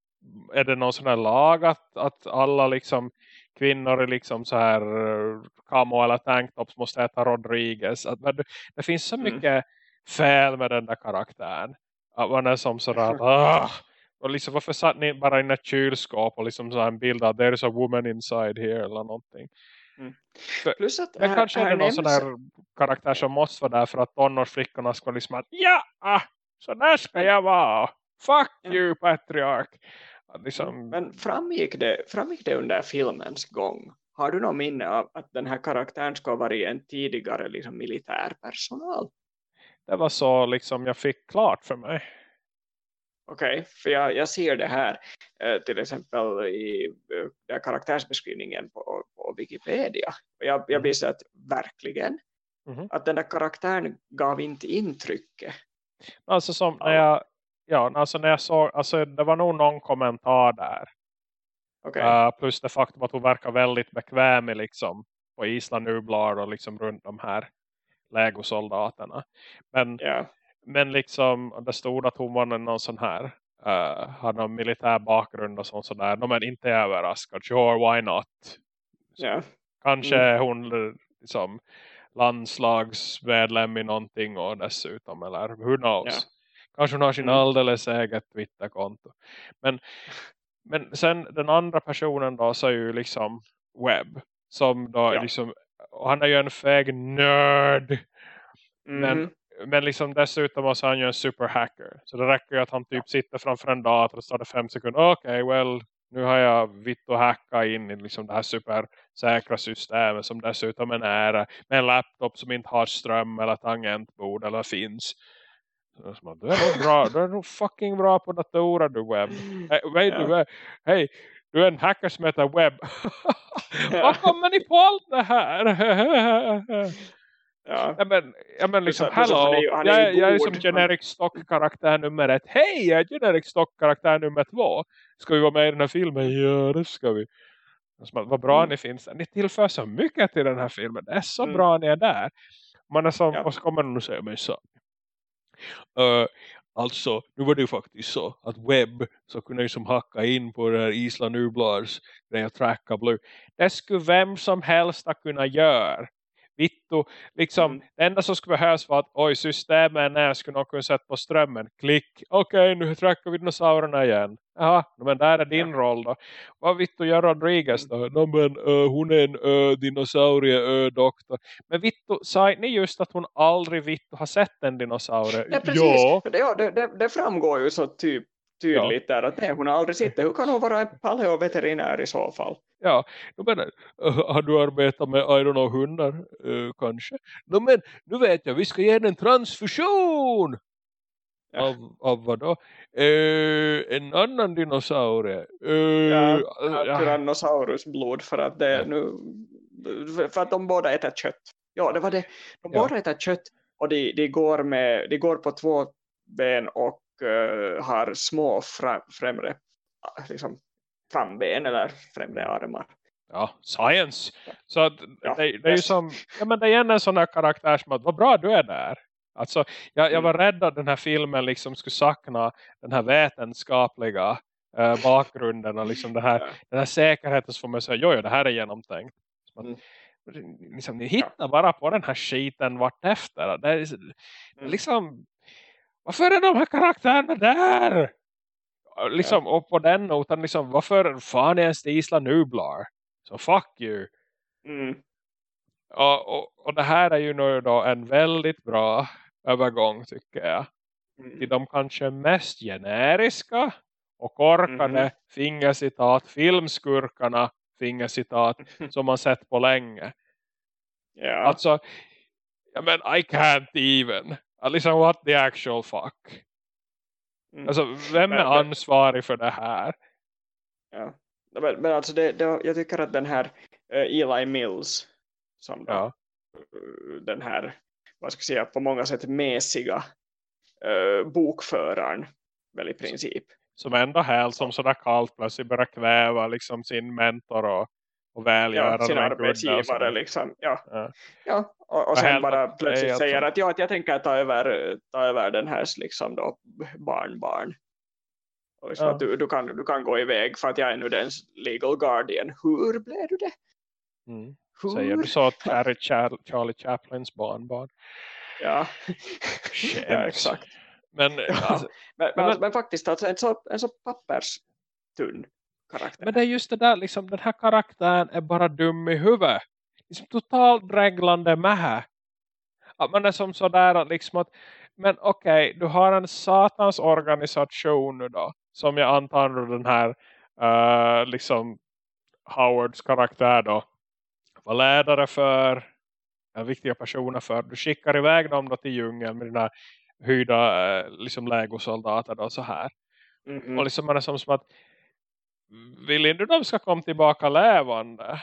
är det någon sån här lag att, att alla liksom kvinnor i liksom så här eh, camo eller tanktops måste äta Rodriguez. Att, det, finns så Mm. Fel med den där karaktären. Att man är som sådär ah! Och liksom, varför satt ni bara in ett kylskåp och liksom så en bild av there is a woman inside here eller någonting. Plus att här- kanske är det någon sån där karaktär som måste vara där för att tonårsflickorna ska liksom att ja, ah, så där ska jag vara. Fuck Ja. you patriark. Liksom, Men framgick det, framgick det under filmens gång? Har du någon minne av att den här karaktären ska varit en tidigare liksom, militärpersonal? Det var så liksom jag fick klart för mig. Okej, för jag, jag ser det här eh, till exempel i eh, karaktärsbeskrivningen på, på Wikipedia. Jag, jag Mm. blir så att verkligen Mhm. att den där karaktären gav inte intrycket. Alltså som när Ja. jag ja, alltså när jag såg, alltså det var nog någon kommentar där. Okej, Uh, plus det faktum att hon verkar väldigt bekväm med liksom på Island Nublar och liksom runt de här legosoldaterna. Men, ja. men liksom det stod att hon var någon sån här uh, hade någon militär bakgrund och sånt sådär. No, men inte är överraskad. Sure, why not? ja. Kanske Mm. är hon liksom landslagsmedlem i någonting och dessutom, eller who knows. Ja. Kanske hon har sin Mm. alldeles eget Twitterkonto. Men, men sen den andra personen då så är ju liksom Webb. Som då Ja. liksom, och han är ju en feg nörd. Men, Mhm. men liksom dessutom så är han ju en superhacker. Så det räcker ju att han typ sitter framför en dator och står det fem sekunder. Okej, well, nu har jag vitt och hacka in i liksom det här supersäkra systemet som dessutom är nära. Med en laptop som inte har ström eller tangentbord eller finns. Du är nog bra, du är nog fucking bra på datorer du webb. [LAUGHS] Hey, vet Ja. Du, är en hacker som heter webb. [LAUGHS] Vad kommer ni på allt det här? Ja. ja, men, ja, men liksom, hello, han är jag, jag är som generic stock-karaktär nummer ett. Hej, jag är generic stock-karaktär nummer två. Ska vi vara med i den här filmen? Ja, det ska vi. Som att, Vad bra Mm. ni finns. Ni tillför så mycket till den här filmen. Det är så Mm. bra ni är där. Man är som, Ja. Och så kommer någon och säger mig så. Uh, alltså, nu var det ju faktiskt så att webb så kunde ju som hacka in på det här Isla Nublads grej och tracka blue. Det skulle vem som helst ha kunnat göra. Vittu, liksom, Mm. det enda som skulle behövas var att oj, systemen är skulle någon kunna sätta på strömmen. Klick, okej, nu trackar vi dinosaurierna igen. Jaha, men där är din roll då. Vad Vittu gör Rodriguez då? No, men, uh, hon är en uh, dinosaurie-doktor. Men Vittu, sa ni just att hon aldrig Vittu har sett en dinosaurie? Ja, precis. Ja. Ja, det, det, det framgår ju så typ, tydligt där att nej, hon har aldrig sett det. Hur kan hon vara en paleoveterinär i så fall? Ja, no, men, uh, har du arbetat med, I don't know, hundar? Uh, kanske. No, men, nu vet jag, vi ska ge en transfusion! Ja. Av, av vad då? Uh, en annan dinosaurie. Uh, Ja, ja, Tyrannosaurusblod för att det Ja. nu för att de båda äter kött. Ja, det var det. De Ja. båda äter kött och de, de, går med, de går på två ben och eh, har små främre ah, liksom, framben eller främre armar. ja, science. Så att, Ja, det, det är ju som, ja men det är igen en sån här karaktär som att, vad bra du är där. Alltså, jag, jag var rädd att den här filmen liksom skulle sakna den här vetenskapliga eh, bakgrunden och liksom det här Ja. den här säkerheten så får man säga, jo, jo det här är genomtänkt. Så Mm. liksom, ni hittar bara på den här skiten vart efter. Det är, Mm. liksom, varför är de här karaktärerna där? Liksom, och på den noten, liksom, varför fan är ens det Isla Nublar? Så fuck you. Mm. Och, och, och det här är ju nu då en väldigt bra övergång tycker jag. Mm. Till de kanske mest generiska och korkade Mhm. fingercitat, filmskurkarna fingercitat [LAUGHS] som man sett på länge. Ja. Alltså, ja men I can't even. Liksom what the actual fuck. Mm. Alltså, vem är Men- men- ansvarig för det här? Ja. Men, men alltså det, det, jag tycker att den här eh, Eli Mills som Ja. eh, den här vad ska jag säga, på många sätt mesiga eh, bokföraren väl i princip. Som ändå helt som sådär kallt plötsligt börjar kväva liksom sin mentor och, och välgörare. Ja, sin och en gudde och arbetsgivare liksom. Ja. Ja. Ja, och, och sen bara är plötsligt helt säger att, ja, att jag tänker ta över, ta över den här liksom då, barnbarn. Och liksom Ja. att du, du, kan, du kan gå iväg för att jag är nu dens legal guardian. Hur blev du det? Mm. Hur? Säger du så att Charlie, Char- Charlie Chaplins barnbarn? Ja. [LAUGHS] ja, exakt. Men, Ja. alltså, Men, men, Men- alltså, men faktiskt, alltså, en, så, en så papperstunn karaktär. men det är just det där, liksom, den här karaktären är bara dum i huvudet. Liksom totalt dreglande med. Att man är som sådär att liksom att, men okej, du har en satans organisation nu då. Som jag antar den här, eh, liksom, Howards karaktär då. Var ledare för, viktiga personer för. Du skickar iväg dem då till djungeln med dina hyrda eh, liksom legosoldater då så här. Mhm. Och liksom man är som, som att vill inte de ska komma tillbaka levande?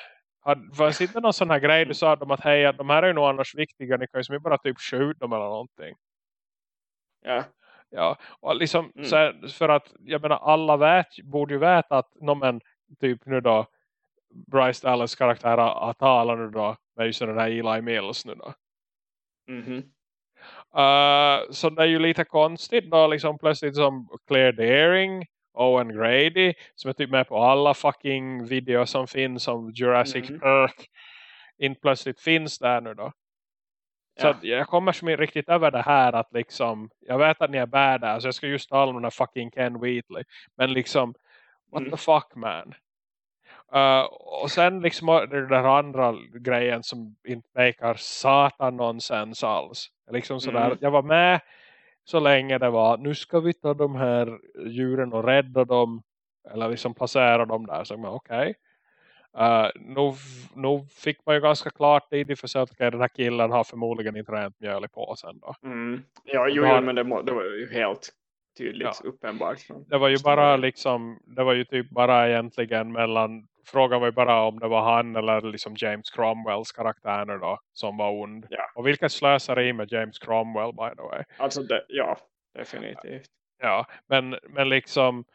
Fanns inte någon sån här grej du sa dem att hej, att de här är ju nog annars viktiga, ni kan ju som bara typ skjuta dem eller någonting. Ja. Ja, och liksom Mm. så här, för att jag menar alla vet, borde ju veta att no, men, typ nu då Bryce Dallas karaktär har talat nu då med just den här Eli Mills nu då. Mhm. Uh, så det är ju lite konstigt då liksom plötsligt som Claire Daring Owen Grady som är typ med på alla fucking videos som finns om Jurassic Mhm. Park inte plötsligt finns där nu då. Så Ja. jag kommer som inte riktigt över det här att liksom, jag vet att ni är badass, jag ska just tala om den här fucking Ken Wheatley. Men liksom, what Mm. the fuck man? Uh, och sen liksom det där andra grejen som inte makar satan nonsens alls. Liksom sådär, Mm. jag var med så länge det var, nu ska vi ta de här djuren och rädda dem. Eller liksom placera dem där. Så jag okej. Uh, nu, nu fick man ju ganska klart tidigt för sig att okay, den här killen har förmodligen inte rent mjöl i påsen då. Mm. Ja, jo, Det har- men det, må, det var ju helt tydligt, uppenbart. från Det var ju bara liksom, det var ju typ bara egentligen mellan, frågan var ju bara om det var han eller liksom James Cromwells karaktär nu då som var ond. Ja. Och vilket slöseri med James Cromwell by the way. Alltså, det, ja, definitivt. Ja, men, men liksom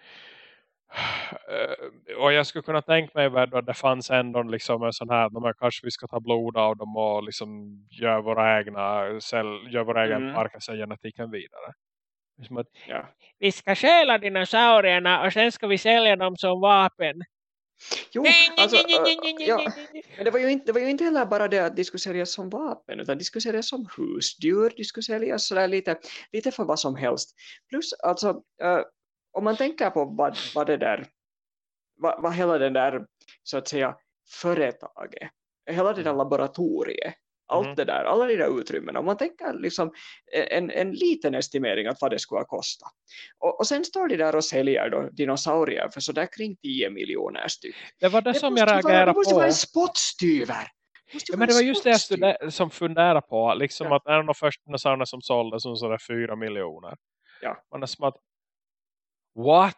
eh, och jag skulle kunna tänka mig då det fanns ändå liksom en sån här, de kanske vi ska ta blod av dem och liksom gör våra egna cell, gör våra egen Mm. parka sig genetiken vidare. Liksom att, Ja. Vi ska stjäla dinosaurierna och sen ska vi sälja dem som vapen. Jo, alltså, ja, men det var, ju inte, det var ju inte heller bara det att de skulle säljas som vapen utan de skulle säljas som husdjur, de skulle säljas sådär lite, lite för vad som helst. Plus alltså, äh, om man tänker på vad, vad det där, vad, vad hela den där så att säga företaget, hela det där laboratoriet, allt Mhm. det där, alla de där utrymmen, om man tänker liksom en, en liten estimering att vad det skulle ha kostat. Och, och sen står de där och säljer då dinosaurier för sådär kring 10 miljoner styck. det var det, som måste jag reagerade det måste på. vara en spottstyver. Ja, men det var just det jag som funderade på. Liksom Ja. att av de första dinosaurierna som såldes som sådär fyra miljoner. Ja. Man är som att, what?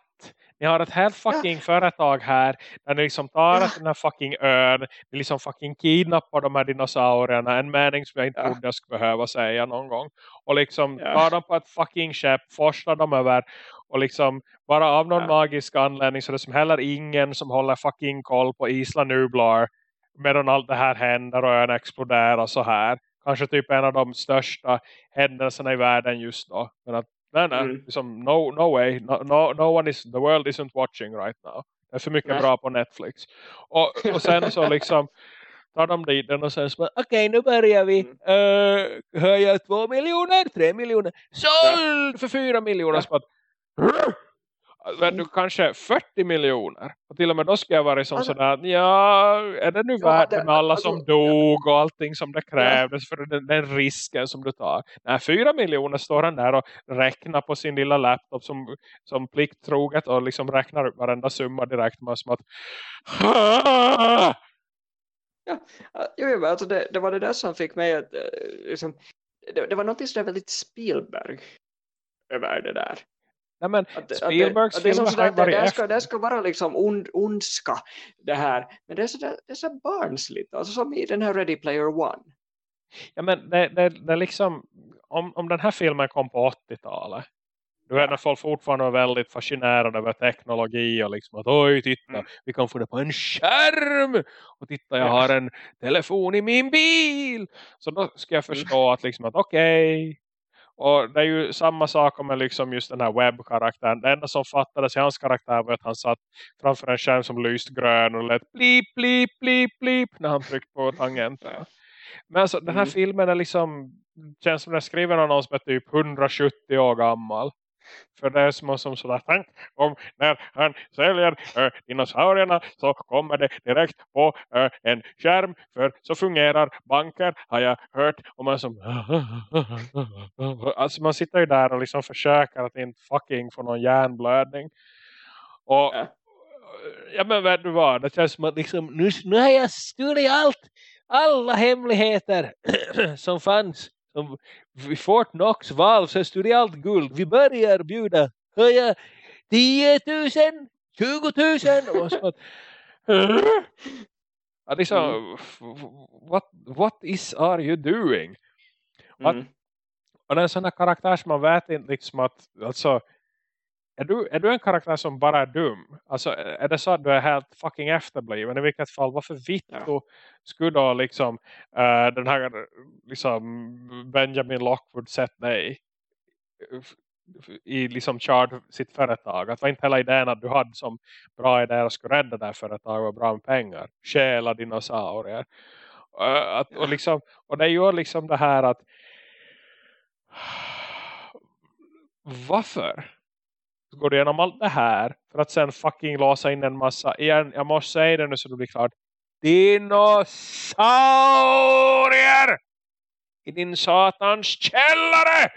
Ni har ett helt fucking företag här där ni liksom tar Ja. den här fucking ön. Ni liksom fucking kidnappar de här dinosaurierna. En mening som jag inte Ja. trodde jag skulle behöva säga någon gång. Och liksom Ja. tar dem på ett fucking skepp. Forslar dem över. Och liksom bara av någon Ja. magisk anledning så är det som heller ingen som håller fucking koll på Isla Nublar medan allt det här händer och ön exploderar så här. Kanske typ en av de största händelserna i världen just då. Men att, nej nej, Mm. liksom, no, no way, no, no, no one is, the world isn't watching right now. Det är för mycket Nej. bra på Netflix. Och, och sen så [LAUGHS] liksom tar de dit den och sen så okej nu börjar vi. Mm. Uh, höja två miljoner, tre miljoner, såld för fyra miljoner. Ja. Så att, men du kanske 40 miljoner. Och till och med då ska jag vara som Alltså- sådär, ja, är det nu Ja, värt det- med alla alltså- som dog och allting som det krävdes för den, den risken som du tar. Nej, 4 miljoner står han där och räknar på sin lilla laptop som, som plikttroget och liksom räknar upp varenda summa direkt med som att Ja, jo, alltså det, det var det där som fick mig att eh, liksom, det, det var något sådär väldigt Spielberg över det där. Nej men Att, det- Spielbergs att det, att det, filmer sådär har att det, varit det, ska, det ska vara liksom ond, ondska det här. Men det är sådär, det är så barnsligt. Alltså som i den här Ready Player One. Ja men det, det, det är liksom om, om den här filmen kom på 80-talet då är när folk fortfarande väldigt fascinerade över teknologi och liksom att oj titta Mm. vi kan få det på en skärm och titta jag Ja. har en telefon i min bil så då ska jag Mm. förstå att liksom att okej och det är ju samma sak med liksom just den här webbkaraktären. Det enda som fattades i hans karaktär var att han satt framför en skärm som lyst grön och lät blip, blip, blip, blip när han tryckte på tangenten. Men alltså den här Mm. filmen är liksom känns som den är skriven av någon som är typ 170 år gammal. För det är som, som sådär tänk om när han säljer äh, dinosaurierna så kommer det direkt på äh, en skärm. För så fungerar banker har jag hört. Och man som [LAUGHS] alltså man sitter ju där och liksom försöker att inte fucking få någon hjärnblödning. Och Ja. ja men vet du vad, det känns som att liksom Nu, nu har jag stulit allt. Alla hemligheter [CLEARS THROAT] som fanns. Vid Fort Knox val så stulit jag allt guld. Vi börjar bjuda. Höja 10 000, 20 000. Och så att, [LAUGHS] liksom, what, what is are you doing? What? Mm. Och det är en sån här karaktär som man vet inte liksom att, alltså, är du, är du en karaktär som bara är dum? Alltså, är det så att du är helt fucking efterbliven? I vilket fall, varför vitt Ja. skulle då liksom eh, den här liksom Benjamin Lockwood sett dig i liksom charge sitt företag. Att var inte hela idén att du hade som bra idé att skulle rädda det här företaget och bra med pengar. Stjäla dinosaurier. Uh, att, och, liksom, och det gör liksom det här att [SIGHS] varför går du igenom allt det här för att sen fucking låsa in en massa igen, jag måste säga det nu så det blir klart dinosaurier i din satans källare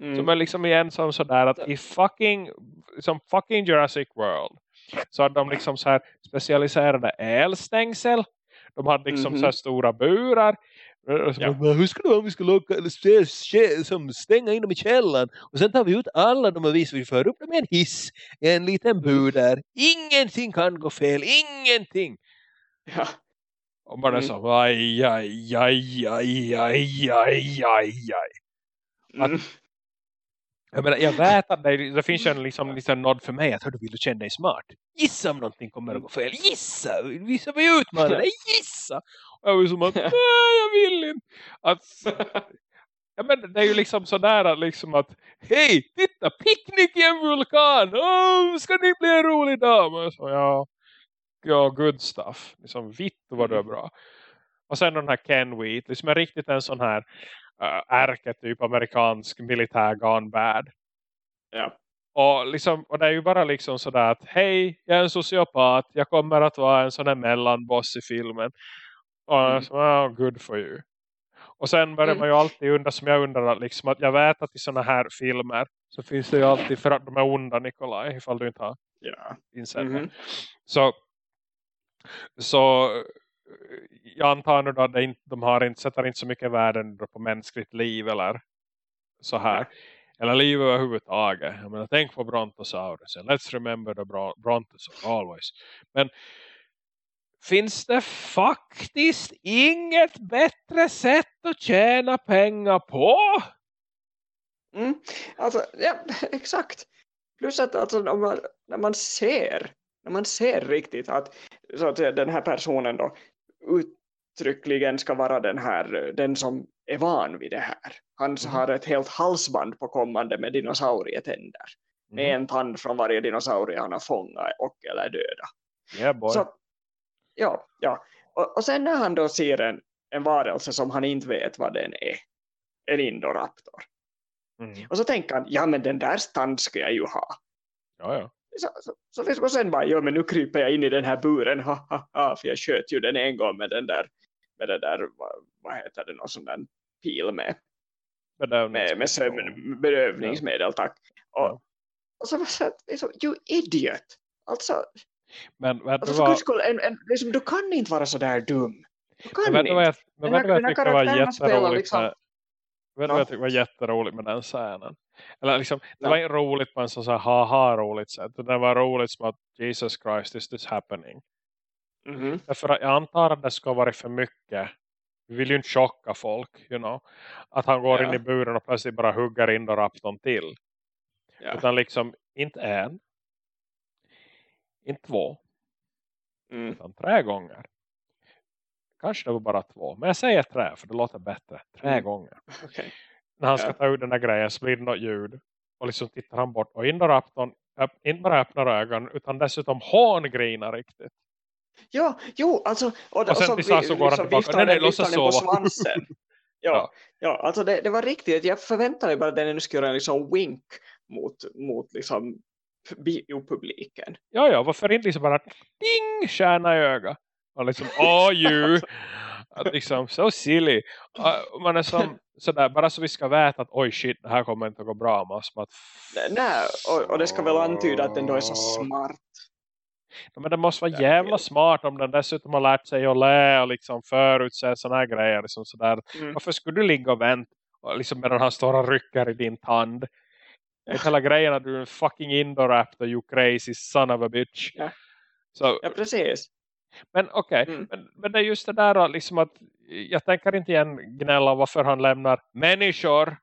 Mm. som är liksom igen som sådär att i fucking som fucking Jurassic World så hade de liksom så här specialiserade elstängsel. De hade liksom Mhm. så här stora burar. Eh, alltså, ja. Men hur skulle det om vi skulle åka, som liksom, stänga in dem i källaren och sen tar vi ut alla de och visar vi för upp dem i en hiss i en liten bur mm. där ingenting kan gå fel, ingenting ja. och bara mm. så aj, aj, aj, aj, aj, aj, aj, aj. Mm. Jag menar, jag vet att det, det finns en mm. liksom, liksom nod för mig att hör, du vill du känna dig smart. Gissa om någonting kommer att gå mm. fel. Gissa! Visa mig ut, mannen. Gissa! Jag var som att, [LAUGHS] nej jag vill inte. Att, ja, men det är ju liksom sådär att, liksom att hej, titta, picknick i en vulkan! Oh, ska ni bli en rolig dag? Och så, ja, ja, good stuff. Liksom, vitt vad du är bra. Och sen den här Ken Wheat, liksom är riktigt en sån här uh, ärketyp amerikansk militär gone bad. Ja. Och, liksom, och det är ju bara liksom sådär att hej, jag är en sociopat. Jag kommer att vara en sån här mellanboss i filmen. Mm. mm. så, oh, good for you. Och sen börjar Mm. man ju alltid undra som jag undrar liksom, att jag vet att i såna här filmer så finns det ju alltid för att de är onda Nikolaj ifall du inte har Ja. insett. Mhm. Så, så jag antar nu då att inte, de har inte, sätter inte så mycket värden på mänskligt liv eller så här. Eller liv överhuvudtaget. Jag menar, tänk på Brontosaurus. Let's remember the Bron- Brontosaurus always. Men finns det faktiskt inget bättre sätt att tjäna pengar på? Mm. Alltså, ja, [LAUGHS] exakt. Plus att alltså, när, man, när man ser när man ser riktigt att, så att den här personen då uttryckligen ska vara den här den som är van vid det här. Han Mhm. har ett helt halsband på kommande med dinosaurietänder. Med Mm. en tand från varje dinosaurie han har fångat och eller döda. Yeah. Så, ja, ja. Och, och sen när han då ser en, en varelse som han inte vet vad den är. En indoraptor. Mm. Och så tänker han, ja men den där stand ska jag ju ha. Ja, ja. Så, så, så det sen bara, ja men nu kryper jag in i den här buren, ha, ha, ha, för jag sköt ju den en gång med den där, med det där, vad, vad heter det, någon sån där pil med, med, med sömn, bedövningsmedel, tack. Och, Ja. och så var det så liksom, you idiot. Alltså, Men du alltså guds skull, en, en, liksom, du kan inte vara så där dum. Du kan men inte. men tyckte var karaktärerna spelar jätteroligt liksom- med, vet du jag tyckte var jätteroligt med den scenen? Eller liksom, det var inte roligt på en sån så här haha-roligt sätt. Det var roligt som att Jesus Christ, is this happening? Mhm. Därför att jag antar att det ska vara för mycket. Vi vill ju inte chocka folk, you know. Att han går Ja. in i buren och plötsligt bara huggar in och raptorn till. Ja. Utan liksom, inte en. Inte två. Mm. Utan tre gånger. Kanske det var bara två. Men jag säger tre för det låter bättre. Tre Mm. gånger. Okej. När han ska Ja. ta ut den här grejen så blir det något ljud. Och liksom tittar han bort. Och Indoraptorn inte bara öppnar ögonen utan dessutom hångrinar riktigt. Ja, jo, alltså. Och, Och sen till slut så går han tillbaka. viftar Nej, nej, den på sova. [LAUGHS] Ja, Ja. ja. alltså det, det var riktigt. Jag förväntade mig bara att den skulle göra en liksom wink mot, mot liksom biopubliken. Ja, ja. Varför inte liksom bara ding, stjärna i öga. Och liksom, oh you. [LAUGHS] Att liksom, so silly. Uh, man är som, sådär, bara så vi ska veta att oj shit, det här kommer inte att gå bra. Man som att, Nej, och, och det ska väl antyda att den då är så smart. Ja, men det måste vara jävla smart om den dessutom har lärt sig att lä och liksom förutse sådana här grejer. Liksom sådär. Mm. Varför skulle du ligga och vänta och liksom medan han står och rycker i din tand? Det är hela grejen att du är en fucking indoraptor, you crazy son of a bitch. Ja. Så, Ja, precis. men okej, Mm. men, men det är just det där liksom att jag tänker inte igen gnälla varför han lämnar människor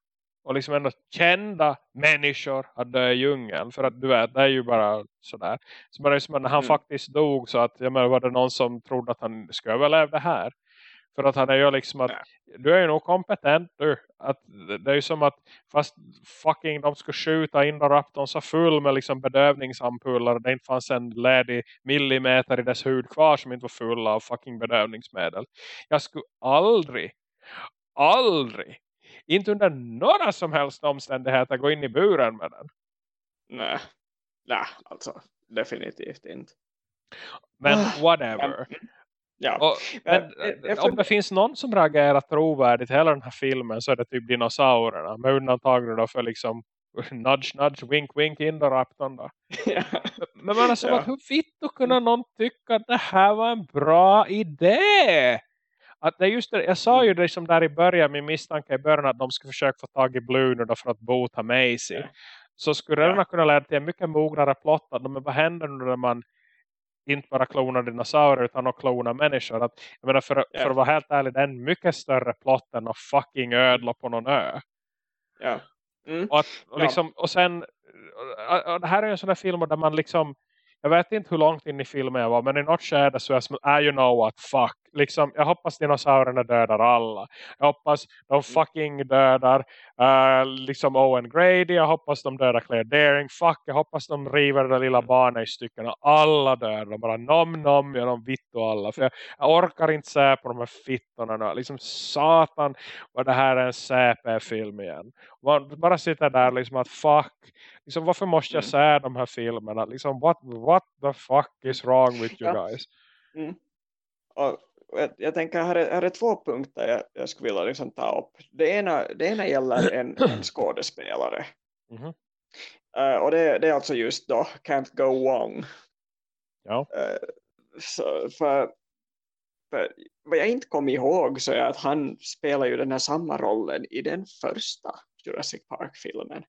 och liksom ändå kända människor att dö i djungeln. För att du vet, det är ju bara sådär. Så bara som när han Mm. faktiskt dog så att, jag menar, var det någon som trodde att han skulle överleva det här? För att han är ju liksom att, du är ju nog kompetent du. Att, det- är ju som att fast fucking de ska skjuta in raptorn så full med liksom bedövningsampuller. Det inte fanns en ledig millimeter i dess hud kvar som inte var full av fucking bedövningsmedel. Jag skulle aldrig, aldrig, inte under några som helst omständigheter gå in i buren med den. Nej, Nej alltså definitivt inte. Men Ah, whatever. Ja, Och, men, Men, eh, jag om det finns någon som reagerar trovärdigt i hela den här filmen så är det typ dinosaurierna. Med undantag då för liksom [LAUGHS] nudge nudge wink wink Indoraptorn då. [LAUGHS] ja. Men man som Ja. att hur fitt då kunna någon tycka att det här var en bra idé? Att det just det, jag sa ju det som där i början, min misstanke i början att de skulle försöka få tag i Blue nu då för att bota Maisie. Ja. Så skulle Ja. det kunna leda till en mycket mognare plott att men vad händer nu när man inte bara klonar dinosaurier utan också klonar människor. Att, jag menar för, Ja. för att vara helt ärlig, det är en mycket större plott än att fucking ödla på någon ö. ja. Mm. Och, att, och, Ja. liksom, och sen, och, och det här är en sån här film där man liksom, jag vet inte hur långt in i filmen jag var, men i något skede så är jag som, ah, you know what, fuck. Liksom, jag hoppas dinosaurierna dödar alla. Jag hoppas de fucking dödar uh, liksom Owen Grady. Jag hoppas de dödar Claire Daring. Fuck, jag hoppas de river det lilla barnet i stycken. och Alla dödar. De bara nom nom genom vitt och alla. För jag, jag orkar inte se på de här fittorna nu. Liksom satan vad det här är en CP-film igen. Man bara sitter där liksom att fuck. Liksom, varför måste jag se de här filmerna? Liksom, what, what the fuck is wrong with you guys? Och jag, jag tänker här är, här är två punkter jag, jag skulle vilja liksom ta upp. Det ena, det ena gäller en, en skådespelare. Mhm. Eh, och det, det är alltså just då Can't Go Wrong. Ja. Eh, så för, för vad jag inte kom ihåg så är att han spelar ju den här samma rollen i den första Jurassic Park-filmen.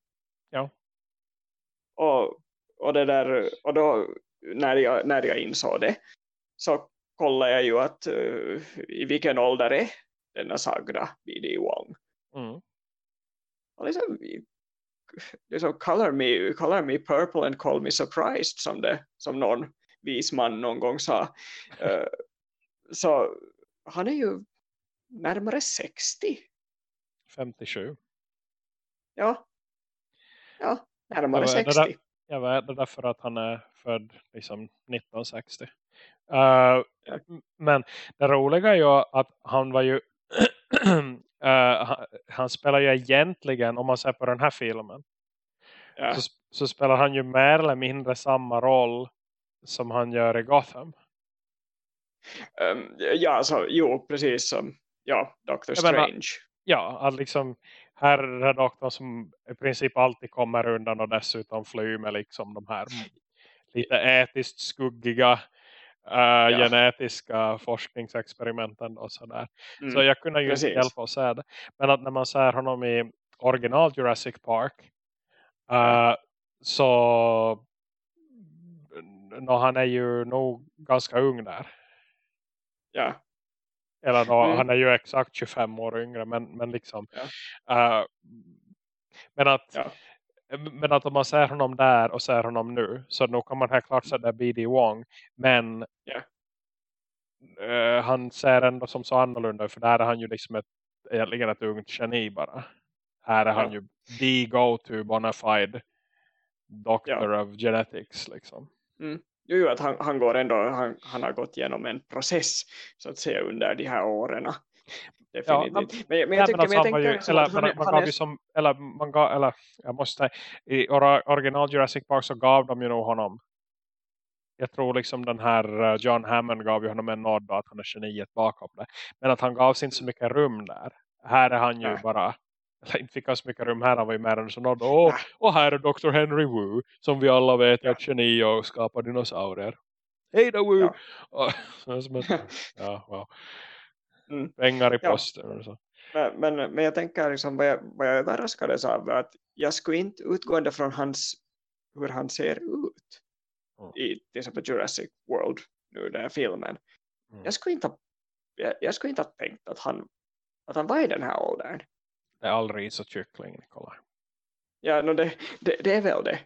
Ja. Och, och det där, och då när jag, när jag insåg det så kollade jag ju att eh, i vilken ålder är denna sagda B.D. Wong. Mm. Och liksom, liksom color, me, color me purple and call me surprised som, det, som någon vis man någon gång sa. [LAUGHS] Eh, så han är ju närmare 60. 57. Ja, ja närmare Det var- det 60. Jag vet det därför att han är född liksom 1960. Uh, Ja. Men det roliga är ju att han var ju [CLEARS THROAT] eh, han, spelar ju egentligen, om man ser på den här filmen, Ja, så, så spelar han ju mer eller mindre samma roll som han gör i Gotham. Ehm, ja alltså, jo, precis som ja, Doctor Jag menar- Strange. Ja, att liksom här är den här doktorn som i princip alltid kommer undan och dessutom flyr med liksom de här lite etiskt skuggiga eh, genetiska forskningsexperimenten och sådär. Mm. Så jag kunde ju precis. inte hjälpa att säga det. Men att när man ser honom i original Jurassic Park eh, så no, han är ju nog ganska ung där. ja, Eller då, Mm. han är ju exakt 25 år yngre. Men, men liksom. Ja. eh, men att Ja. Men att om man ser honom där och ser honom nu så nog kan man helt klart säga att det är B.D. Wong. Men Ja. eh, han ser ändå som så annorlunda för där är han ju liksom ett, egentligen ett ungt geni bara. Här är Ja. han ju the go-to bona fide doctor of genetics liksom. Jo, jo, att han, han går ändå, han, han har gått igenom en process så att säga under de här åren. Definitivt. men, men jag Nej, tycker, men men jag han var tänker ju, eller, att han, man, är- man han gav är, ju som, eller man gav, eller jag måste i original Jurassic Park så gav de ju nog honom jag tror liksom den här eh, John Hammond gav ju honom en nod att han är geniet bakom det. Men att han gavs inte så mycket rum där. Här är han ju Nej. bara, eller inte fick han så mycket rum här, han var ju än så nod. Åh, Nej. och här är Dr. Henry Wu, som vi alla vet är ett geni och skapar dinosaurier. Hej då Wu! Ja. [LAUGHS] Och, som ja, wow. Mm. Pengar i Ja. posten. Och så. men, men, men jag tänker liksom, vad jag, vad jag överraskades av var att jag skulle inte utgående från hans, hur han ser ut Mm. i till exempel Jurassic World, nu den här filmen. Mm. Jag, skulle inte jag, jag skulle inte ha tänkt att han, att han var i den här åldern. Det är ris och kyckling, Nikolaj. Ja, no, det, det, det är väl det.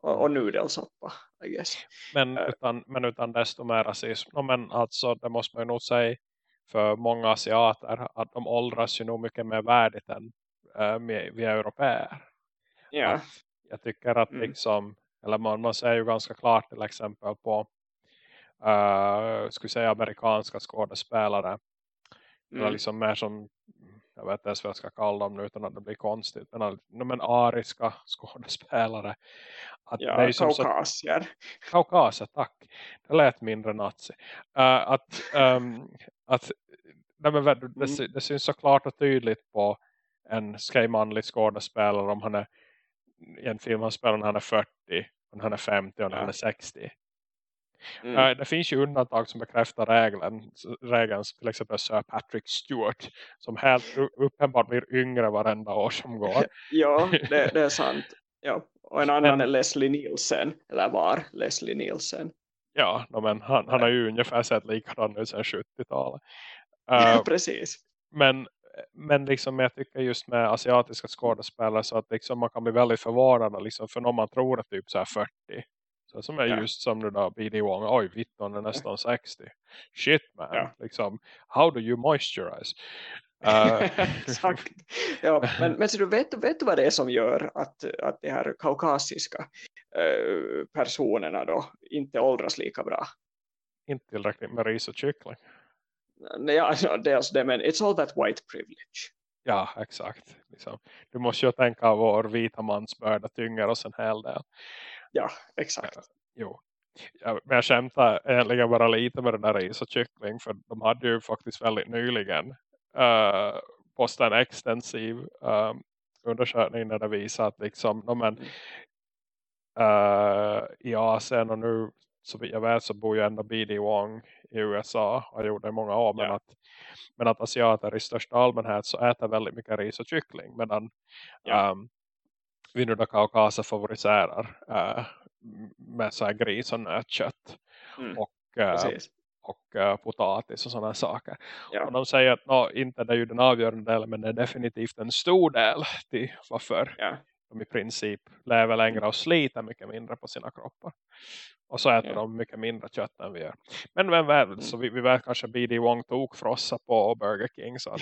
Och, och nudelsoppa, I guess. Men, Eh. utan, men utan desto mer rasism. No, men alltså, det måste man ju nog säga för många asiater att de åldras ju nog mycket mer värdigt än äh, vi, europeer. Ja, Att jag tycker att Mm. liksom, eller man, man ser ju ganska klart till exempel på uh, ska vi säga amerikanska skådespelare. Eller mm, liksom mer som, jag vet inte ens vad jag ska kalla dem nu utan att det blir konstigt. Men, men ariska [LAUGHS] skådespelare. Att det är ja som så kaukasier. Tack. Det lät mindre nazi. Uh, att, um, att nej, men, det, Mm. det syns så klart och tydligt på en skej manlig skådespelare om han är i en film han spelar när han är 40 och när han är 50 och när Ja. han är 60. Mm. Eh, det finns ju undantag som bekräftar regeln, regeln till exempel Sir Patrick Stewart som helt uppenbart blir yngre varenda år som går. [LAUGHS] Ja, det, det är [LAUGHS] sant. Ja. Och en annan är Leslie Nielsen. Eller var Leslie Nielsen. Ja, men han, han har ju ungefär sett likadan ut sedan 70-talet. Eh, Precis. men, men liksom jag tycker just med asiatiska skådespelare så att liksom man kan bli väldigt förvånad liksom, för någon man tror är typ så här 40. Så som är Ja. just som nu då B.D. Wong, oj Vitton är nästan 60. Shit man, Ja. liksom, how do you moisturize? [LAUGHS] Eh, Exakt. Ja, men, men så du vet, vet du vad det är som gör att, att de här kaukasiska eh, personerna då inte åldras lika bra? inte tillräckligt med ris och kyckling. Ja, ja, dels det, men it's all that white privilege. Ja, exakt. Liksom. Du måste ju tänka vår vita mans börda tynger oss en hel del. Ja, exakt. Jo. Ja, men jag skämtar egentligen bara lite med den där ris och kyckling. För de hade ju faktiskt väldigt nyligen uh, postat en extensiv uh, undersökning där det visar att liksom, no, men, uh, i Asien och nu så jag vet så bor ju ändå B.D. Wong i USA och har gjort det i många år. Men, Ja. att, men att asiater i största allmänhet så äter väldigt mycket ris och kyckling. Medan Ja. um, vi nu då kaukaser favoriserar uh, med så här gris och nötkött Mm, och, uh, och uh, potatis och sådana saker. Ja. Och de säger att no, inte det är ju den avgörande delen men det är definitivt en stor del till varför Ja. de i princip lever längre och sliter mycket mindre på sina kroppar. Och så äter Ja. de mycket mindre kött än vi gör. Men vem vet, Mm. så vi, vi vet kanske B.D. Wong tog frossa på Burger King. Så att,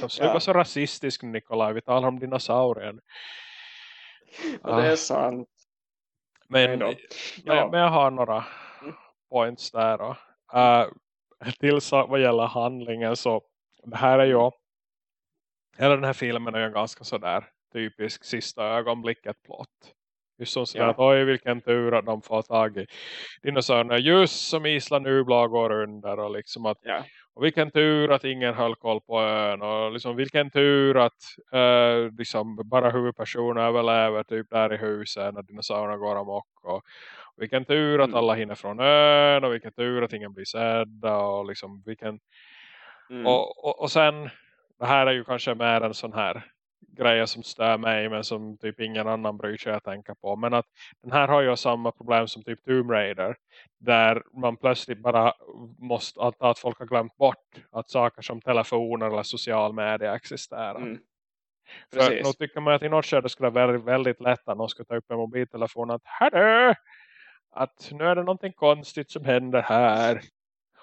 så sluta Ja. så rasistisk Nikolaj, vi talar om dinosaurien. [LAUGHS] Och det Ah. är sant. Men, Ja. men jag har några Mm. points där. Då. Uh, till så vad gäller handlingen så det här är ju hela den här filmen är ju en ganska sådär typisk sista ögonblicket plott. Just som sådär Ja. oj vilken tur att de får tag i dinosaurierna just som Island Nubla går under och liksom att Ja. och vilken tur att ingen höll koll på ön och liksom vilken tur att eh, liksom bara huvudpersonen överlever typ där i huset när dinosaurierna går amok och, och vilken tur att Mm. alla hinner från ön och vilken tur att ingen blir sedda och liksom vilken Mm. och, och, och sen det här är ju kanske mer en sån här grejer som stör mig men som typ ingen annan bryr sig att tänka på. Men att den här har ju samma problem som typ Tomb Raider. Där man plötsligt bara måste anta att folk har glömt bort att saker som telefoner eller social media existerar. Mm. För nog tycker man att i något skede skulle det vara väldigt, väldigt lätt att någon ska ta upp en mobiltelefon att Hörru! Att nu är det någonting konstigt som händer här.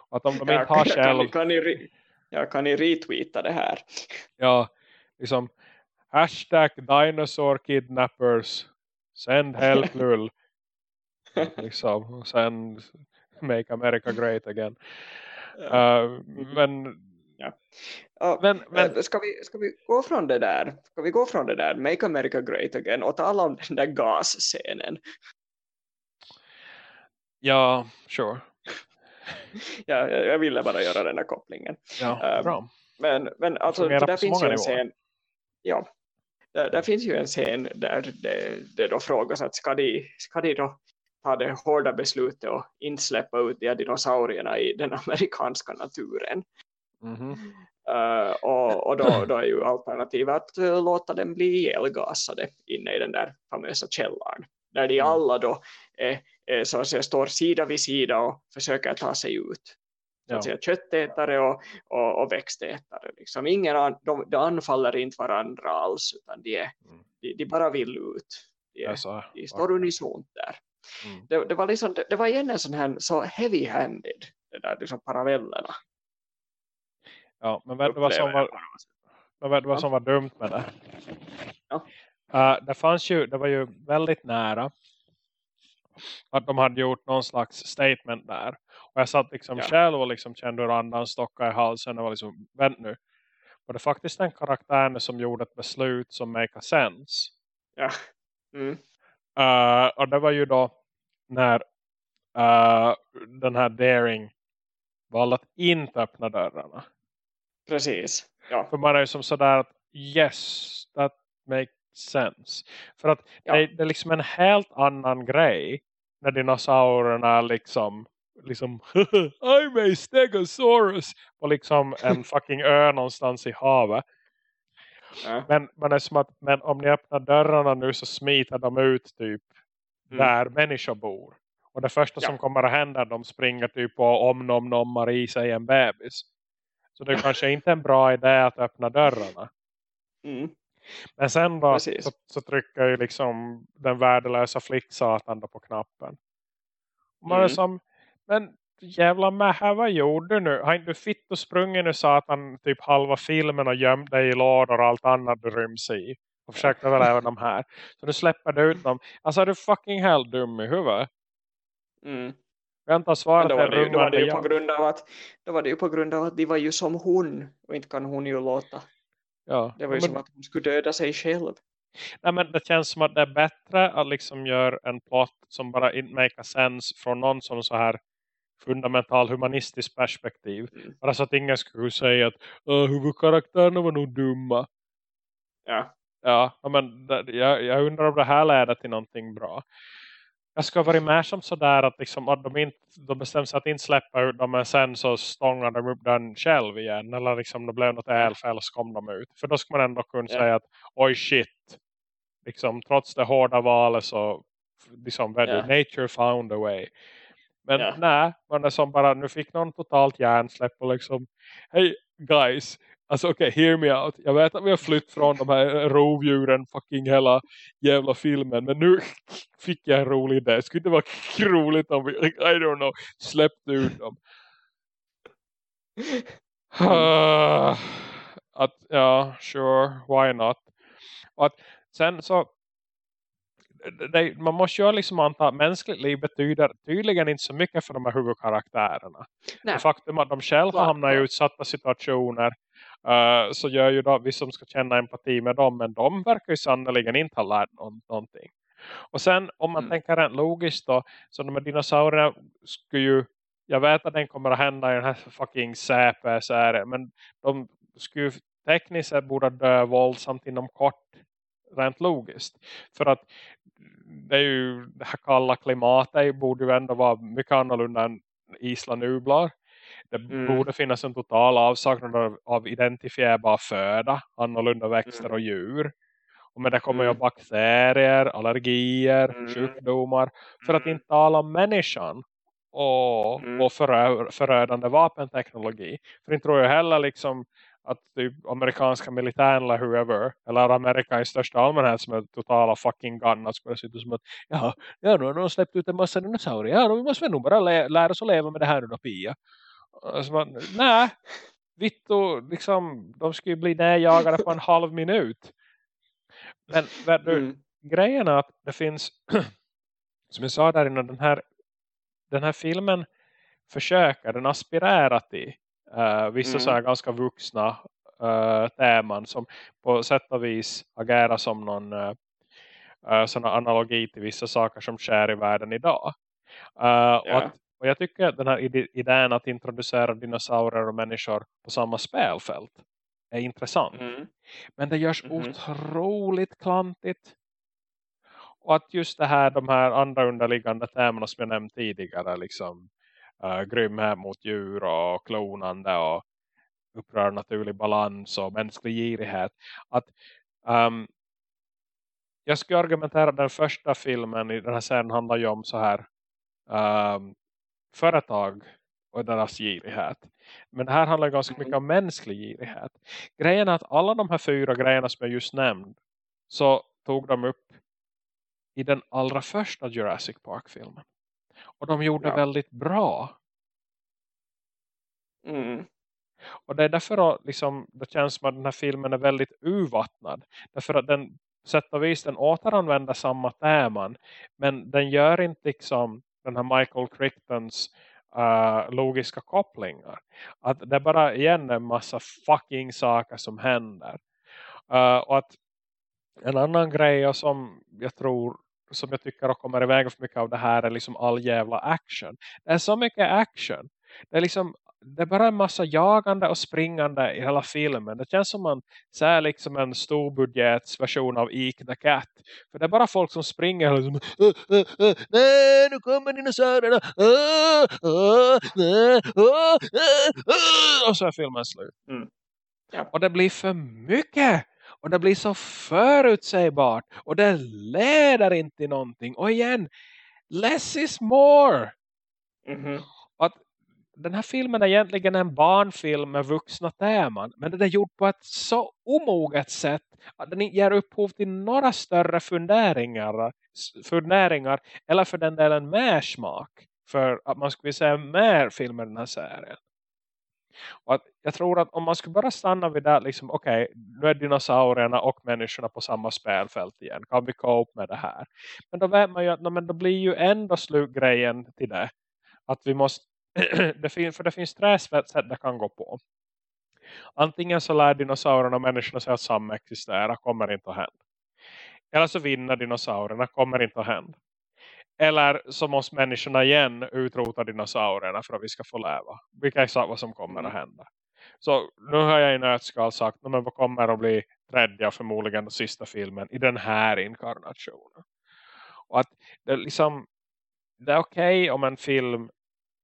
Och att om de inte har kan, själv kan, kan, ni, re- ja, kan ni retweeta det här? ja, liksom hashtag dinosaur kidnappers send help lull [LAUGHS] liksom, och sen make America great again uh, men, Ja, men, men eh, ska, vi, ska vi gå från det där? Ska vi gå från det där Make America Great Again och tala om den där gasscenen? ja, sure [LAUGHS] Ja, jag ville bara göra den här kopplingen. ja, Um, bra Men, men alltså, där finns en nivåer. scen. Ja, där, där finns ju en scen där det, det då frågas att ska de, ska de då ta det hårda beslutet och inte släppa ut de dinosaurierna i den amerikanska naturen. Mhm. Uh, och och då, då är ju alternativet att uh, låta dem bli ihjälgasade inne i den där famösa källaren. Där de Mm. alla då är, så att säga, står sida vid sida och försöker ta sig ut. Ja. säga, köttätare och, och, och växtätare. Liksom. Ingen an, de, de anfaller inte varandra alls utan de, är, Mm. de, de bara vill ut. De, Alltså, de står unisont där. mm. Det, det, var liksom, det, det var igen en sån här så heavy-handed, det där liksom parallellerna. ja, men du vad som var. Men vad Ja. som var dumt med det? Ja. Uh, det fanns ju, det var ju väldigt nära att de hade gjort någon slags statement där. Och jag satt liksom Ja. själv och liksom kände hur andan stocka i halsen och var liksom, vänt nu. Var det faktiskt den karaktären som gjorde ett beslut som make sense? Ja. Mm. Uh, och det var ju då när uh, den här Daring valde att inte öppna dörrarna. Precis. Ja. För man är ju som sådär att yes, that makes sense. För att Ja. det, det är liksom en helt annan grej när dinosaurierna liksom liksom [LAUGHS] I'm a stegosaurus på liksom en [LAUGHS] fucking ö någonstans i havet. Ja. Men, men det är som att men om ni öppnar dörrarna nu så smiter de ut typ Mm. där människor bor. Och det första Ja. som kommer att hända är att de springer typ och omnomnommar i sig en bebis. Så det är kanske inte en bra idé att öppna dörrarna. Mm. Men sen då så, så trycker ju liksom den värdelösa flicksatan på knappen. Och man är Mm. som, men jävla mähä, vad gjorde du nu? Har inte du fitt och sprungit nu satan typ halva filmen och gömt dig i lådor och allt annat du ryms i? Och försökt överleva de här. Så du släpper du ut dem. Alltså är du fucking hell dum i huvudet? Mm. Har inte Men då var, det ju, då, var det ju på grund av att, då var det ju på grund av att de var ju som hon och inte kan hon ju låta. Ja. Det var ju men, som att hon skulle döda sig själv. nej, men det känns som att det är bättre att liksom göra en plott som bara inte make sense från någon som så här fundamental humanistisk perspektiv. Mm. Bara så att ingen skulle säga att "Åh, huvudkaraktärerna var nog dumma. Ja. Ja, ja, men det, jag, jag undrar om det här leder till någonting bra. Jag ska vara med som sådär att, liksom, att de, inte, de bestämmer sig att inte släppa ut dem men sen så stångar de upp den själv igen. Eller liksom det blev något elfel så kom de ut. För då ska man ändå kunna Ja. säga att oj shit. Liksom, trots det hårda valet så liksom, Ja. nature found a way. Men Ja. nej, man är som bara, nu fick någon totalt hjärnsläpp och liksom, hej guys, alltså okej, hear me out. Jag vet att vi har flytt från de här rovdjuren fucking hela jävla filmen, men nu [LAUGHS] fick jag en rolig idé. Skulle det vara [LAUGHS] roligt om vi, like, I don't know, släppte ut dem. Ah, [SIGHS] att, ja, sure, why not? Och att sen så det, man måste ju liksom anta att mänskligt liv betyder tydligen inte så mycket för de här huvudkaraktärerna. Nej. Det faktum att de själva hamnar i utsatta situationer eh, så gör ju då vi som ska känna empati med dem men de verkar ju sannoliken inte ha lärt någon, någonting. Och sen om man Mm. tänker rent logiskt då så de här dinosaurierna skulle ju jag vet att den kommer att hända i den här fucking säpe-serien men de skulle ju tekniskt sett borde dö våldsamt inom kort rent logiskt. För att det är ju det här kalla klimatet borde ju ändå vara mycket annorlunda än Island nublar. Det Mm. borde finnas en total avsaknad av, av identifierbar föda, annorlunda växter Mm. och djur. Och med det kommer ju Mm. bakterier, allergier, Mm. sjukdomar. För att Mm. inte tala om människan och, Mm. och förö, förödande vapenteknologi. För inte tror jag heller liksom att typ amerikanska militären eller whoever, eller Amerika i största allmänhet som är totala fucking gunnar skulle se ut som att ja, ja nu har de släppt ut en massa dinosaurier. Ja, då måste vi nog bara lä lära oss att leva med det här nu då, Pia. Alltså man, nej, Vitto, liksom, de ska ju bli nedjagade på en halv minut. Men vet du, Mm. grejen är att det finns, [CLEARS THROAT] som jag sa där innan, den här, den här filmen försöker, den aspirerar till uh, vissa Mm. så här ganska vuxna uh, teman som på sätt och vis agerar som någon uh, sån analogi till vissa saker som sker i världen idag. Uh, och, Ja. att, och jag tycker att den här idén att introducera dinosaurier och människor på samma spelfält är intressant. Mm. Men det görs Mhm. otroligt klantigt. Och att just det här, de här andra underliggande temana som jag nämnt tidigare, liksom uh, grymhet mot djur och klonande och upprör naturlig balans och mänsklig girighet. Att um, jag skulle argumentera den första filmen i den här serien handlar ju om så här um, företag och deras girighet. Men det här handlar ganska Mhm. mycket om mänsklig girighet. Grejen är att alla de här fyra grejerna som jag just nämnde så tog de upp i den allra första Jurassic Park-filmen. Och de gjorde Ja. väldigt bra. Mm. Och det är därför att, liksom, det känns som att den här filmen är väldigt urvattnad. Därför att den sätt och vis den återanvänder samma teman. Men den gör inte liksom den här Michael Crichtons uh, logiska kopplingar. Att det är bara igen en massa fucking saker som händer. Uh, och att en annan grej som jag tror som jag tycker kommer iväg för mycket av det här är liksom all jävla action. Det är så mycket action. Det är liksom det är bara en massa jagande och springande i hela filmen. Det känns som man ser liksom en storbudgetsversion av Eek the Cat. För det är bara folk som springer och liksom, "Äh, äh, äh, nej nu kommer dinosaurierna äh, äh, nej, äh, äh, äh." och så är filmen slut. Mm. Ja. Och det blir för mycket. Och det blir så förutsägbart. Och det leder inte till någonting. Och igen, less is more. Mhm. Att den här filmen är egentligen en barnfilm med vuxna teman. Men den är gjord på ett så omoget sätt att den inte ger upphov till några större funderingar, funderingar eller för den delen mer smak. För att man skulle säga mer filmer i den här serien. Och att jag tror att om man skulle bara stanna vid det, liksom, okej, nu är dinosaurierna och människorna på samma spelfält igen. Kan vi cope med det här? Men då vet man ju att no, men då blir ju ändå slutgrejen till det. Att vi måste, [CLEARS THROAT] det finns, för det finns tre sätt det kan gå på. Antingen så lär dinosaurierna och människorna sig att samexistera, kommer inte att hända. Eller så vinner dinosaurierna, kommer inte att hända. Eller så måste människorna igen utrota dinosaurierna för att vi ska få leva. Vilka är vad som kommer att hända. Så nu har jag i nötskal sagt men vad kommer att bli tredje och förmodligen den sista filmen i den här inkarnationen. Och att det, liksom, det är okej okay om en film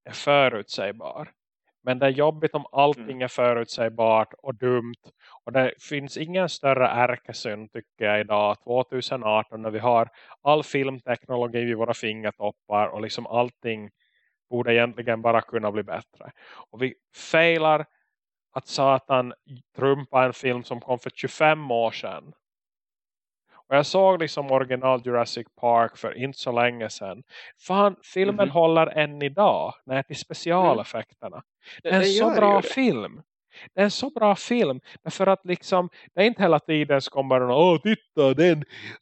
är förutsägbar. Men det är jobbigt om allting är förutsägbart och dumt. Och det finns ingen större ärkesyn tycker jag idag 2018 när vi har all filmteknologi vid våra fingertoppar och liksom allting borde egentligen bara kunna bli bättre. Och vi failar att satan trumpa en film som kom för 25 år sedan. Och jag såg liksom original Jurassic Park för inte så länge sedan. Fan, filmen Mhm. håller än idag. När till specialeffekterna. Det är en så bra det. film. Det är en så bra film. För att liksom, det är inte hela tiden så kommer någon, åh titta den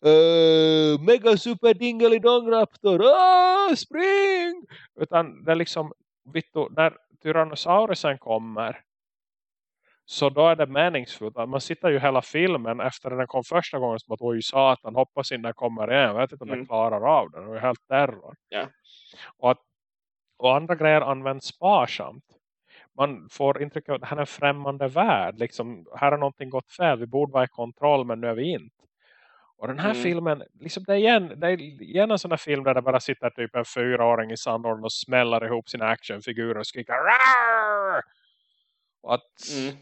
uh, mega super dingly dong raptor, åh spring! Utan det är liksom, vittu, när Tyrannosaurusen kommer så då är det meningsfullt. att Man sitter ju hela filmen efter den kom första gången som att oj satan, hoppas inte den kommer igen. Jag vet inte om den Mm. klarar av den. Det är helt terror. Ja. Och, att, och andra grejer används sparsamt. Man får intrycket att det här är en främmande värld. Liksom, här har någonting gått fel. Vi borde vara i kontroll men nu är vi inte. Och den här Mm. filmen, liksom det, är igen, det är igen en sån här film där det bara sitter typ en fyraåring i sandorden och smäller ihop sina actionfigurer och skriker Rar! Och att Mm.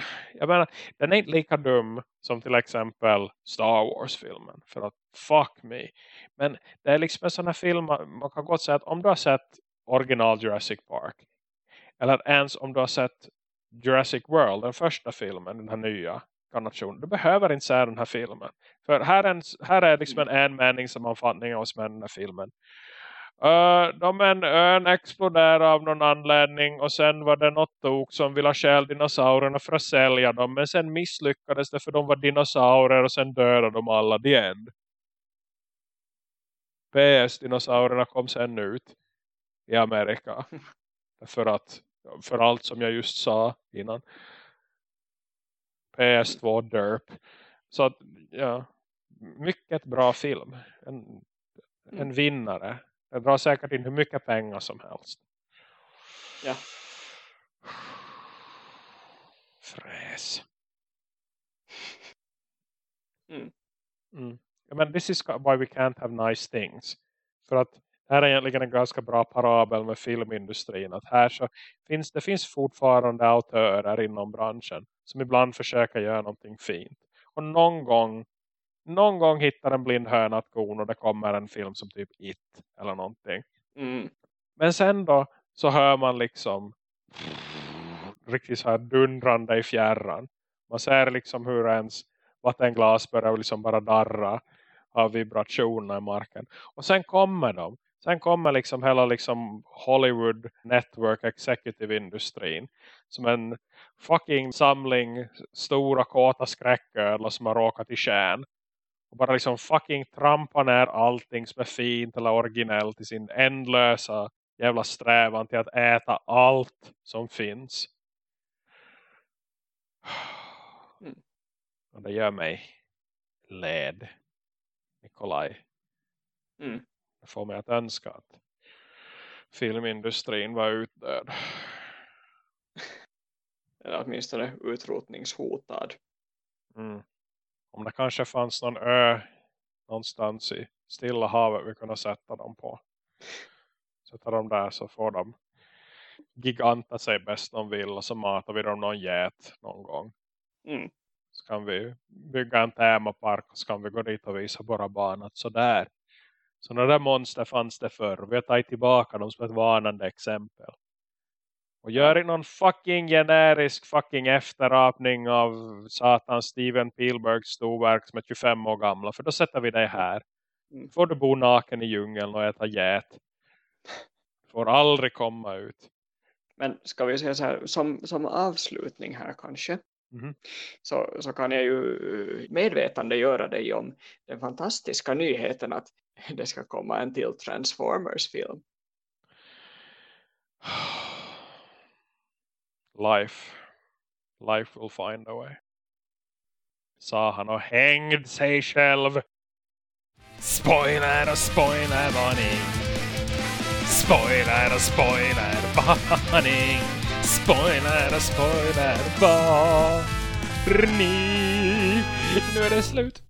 [SIGHS] jag menar, den är inte lika dum som till exempel Star Wars-filmen. För att fuck me. Men det är liksom en sån här film, man kan gott säga att om du har sett original Jurassic Park. Eller ens om du har sett Jurassic World, den första filmen, den här nya inkarnationen. Du behöver inte se den här filmen. För här är, en, här är liksom en enmeningssammanfattning av som är den här filmen. Uh, de en ön exploderade av någon anledning och sen var det något tok som ville ha stjäl dinosaurierna för att sälja dem. Men sen misslyckades det för de var dinosaurier och sen dödade de alla. The end. PS, dinosaurierna kom sen ut i Amerika. [LAUGHS] för att för allt som jag just sa innan. PS2 derp. Så att, ja, mycket bra film. En, en vinnare. Det drar säkert in hur mycket pengar som helst. Ja. Fräs. Mm. Mm. This is why we can't have nice things. För att här är egentligen en ganska bra parabel med filmindustrin. Att här så finns det finns fortfarande autörer inom branschen som ibland försöker göra någonting fint. Och någon gång någon gång hittar en blind höna att kon och det kommer en film som typ It eller någonting. Mm. Men sen då så hör man liksom riktigt så här dundrande i fjärran. Man ser liksom hur ens vattenglas börjar liksom bara darra av vibrationerna i marken. Och sen kommer de. Sen kommer liksom hela liksom Hollywood Network Executive-industrin. Som en fucking samling stora kåta skräcködlor som har råkat i kärn. Och bara liksom fucking trampa ner allting som är fint eller originellt i sin ändlösa jävla strävan till att äta allt som finns. Mm. Och det gör mig led. Nikolaj. Mm. Det får mig att önska att filmindustrin var utdöd. eller åtminstone utrotningshotad. Mm. Om det kanske fanns någon ö någonstans i Stilla havet vi kunde sätta dem på. Sätta dem där så får de giganta sig bäst de vill och så matar vi dem någon get någon gång. Mm. Så kan vi bygga en temapark och så kan vi gå dit och visa våra barn att sådär. Sådana där monster fanns det förr. Vi har tagit tillbaka dem som ett varnande exempel. Och gör någon fucking generisk fucking efterapning av satan Steven Spielbergs storverk som är 25 år gamla. För då sätter vi dig här. Mm. Får du bo naken i djungeln och äta get. Får aldrig komma ut. Men ska vi säga så här, som, som avslutning här kanske, Mhm. så, så kan jag ju eh, medvetande göra dig om den fantastiska nyheten att det ska komma en till Transformers-film. [SIGHS] [SIGHS] Life. Life will find a way. Sa han och hängde sig själv. Spoiler och spoilervarning. Spoiler och spoilervarning. Spoiler och spoilervarning. Nu är det slut.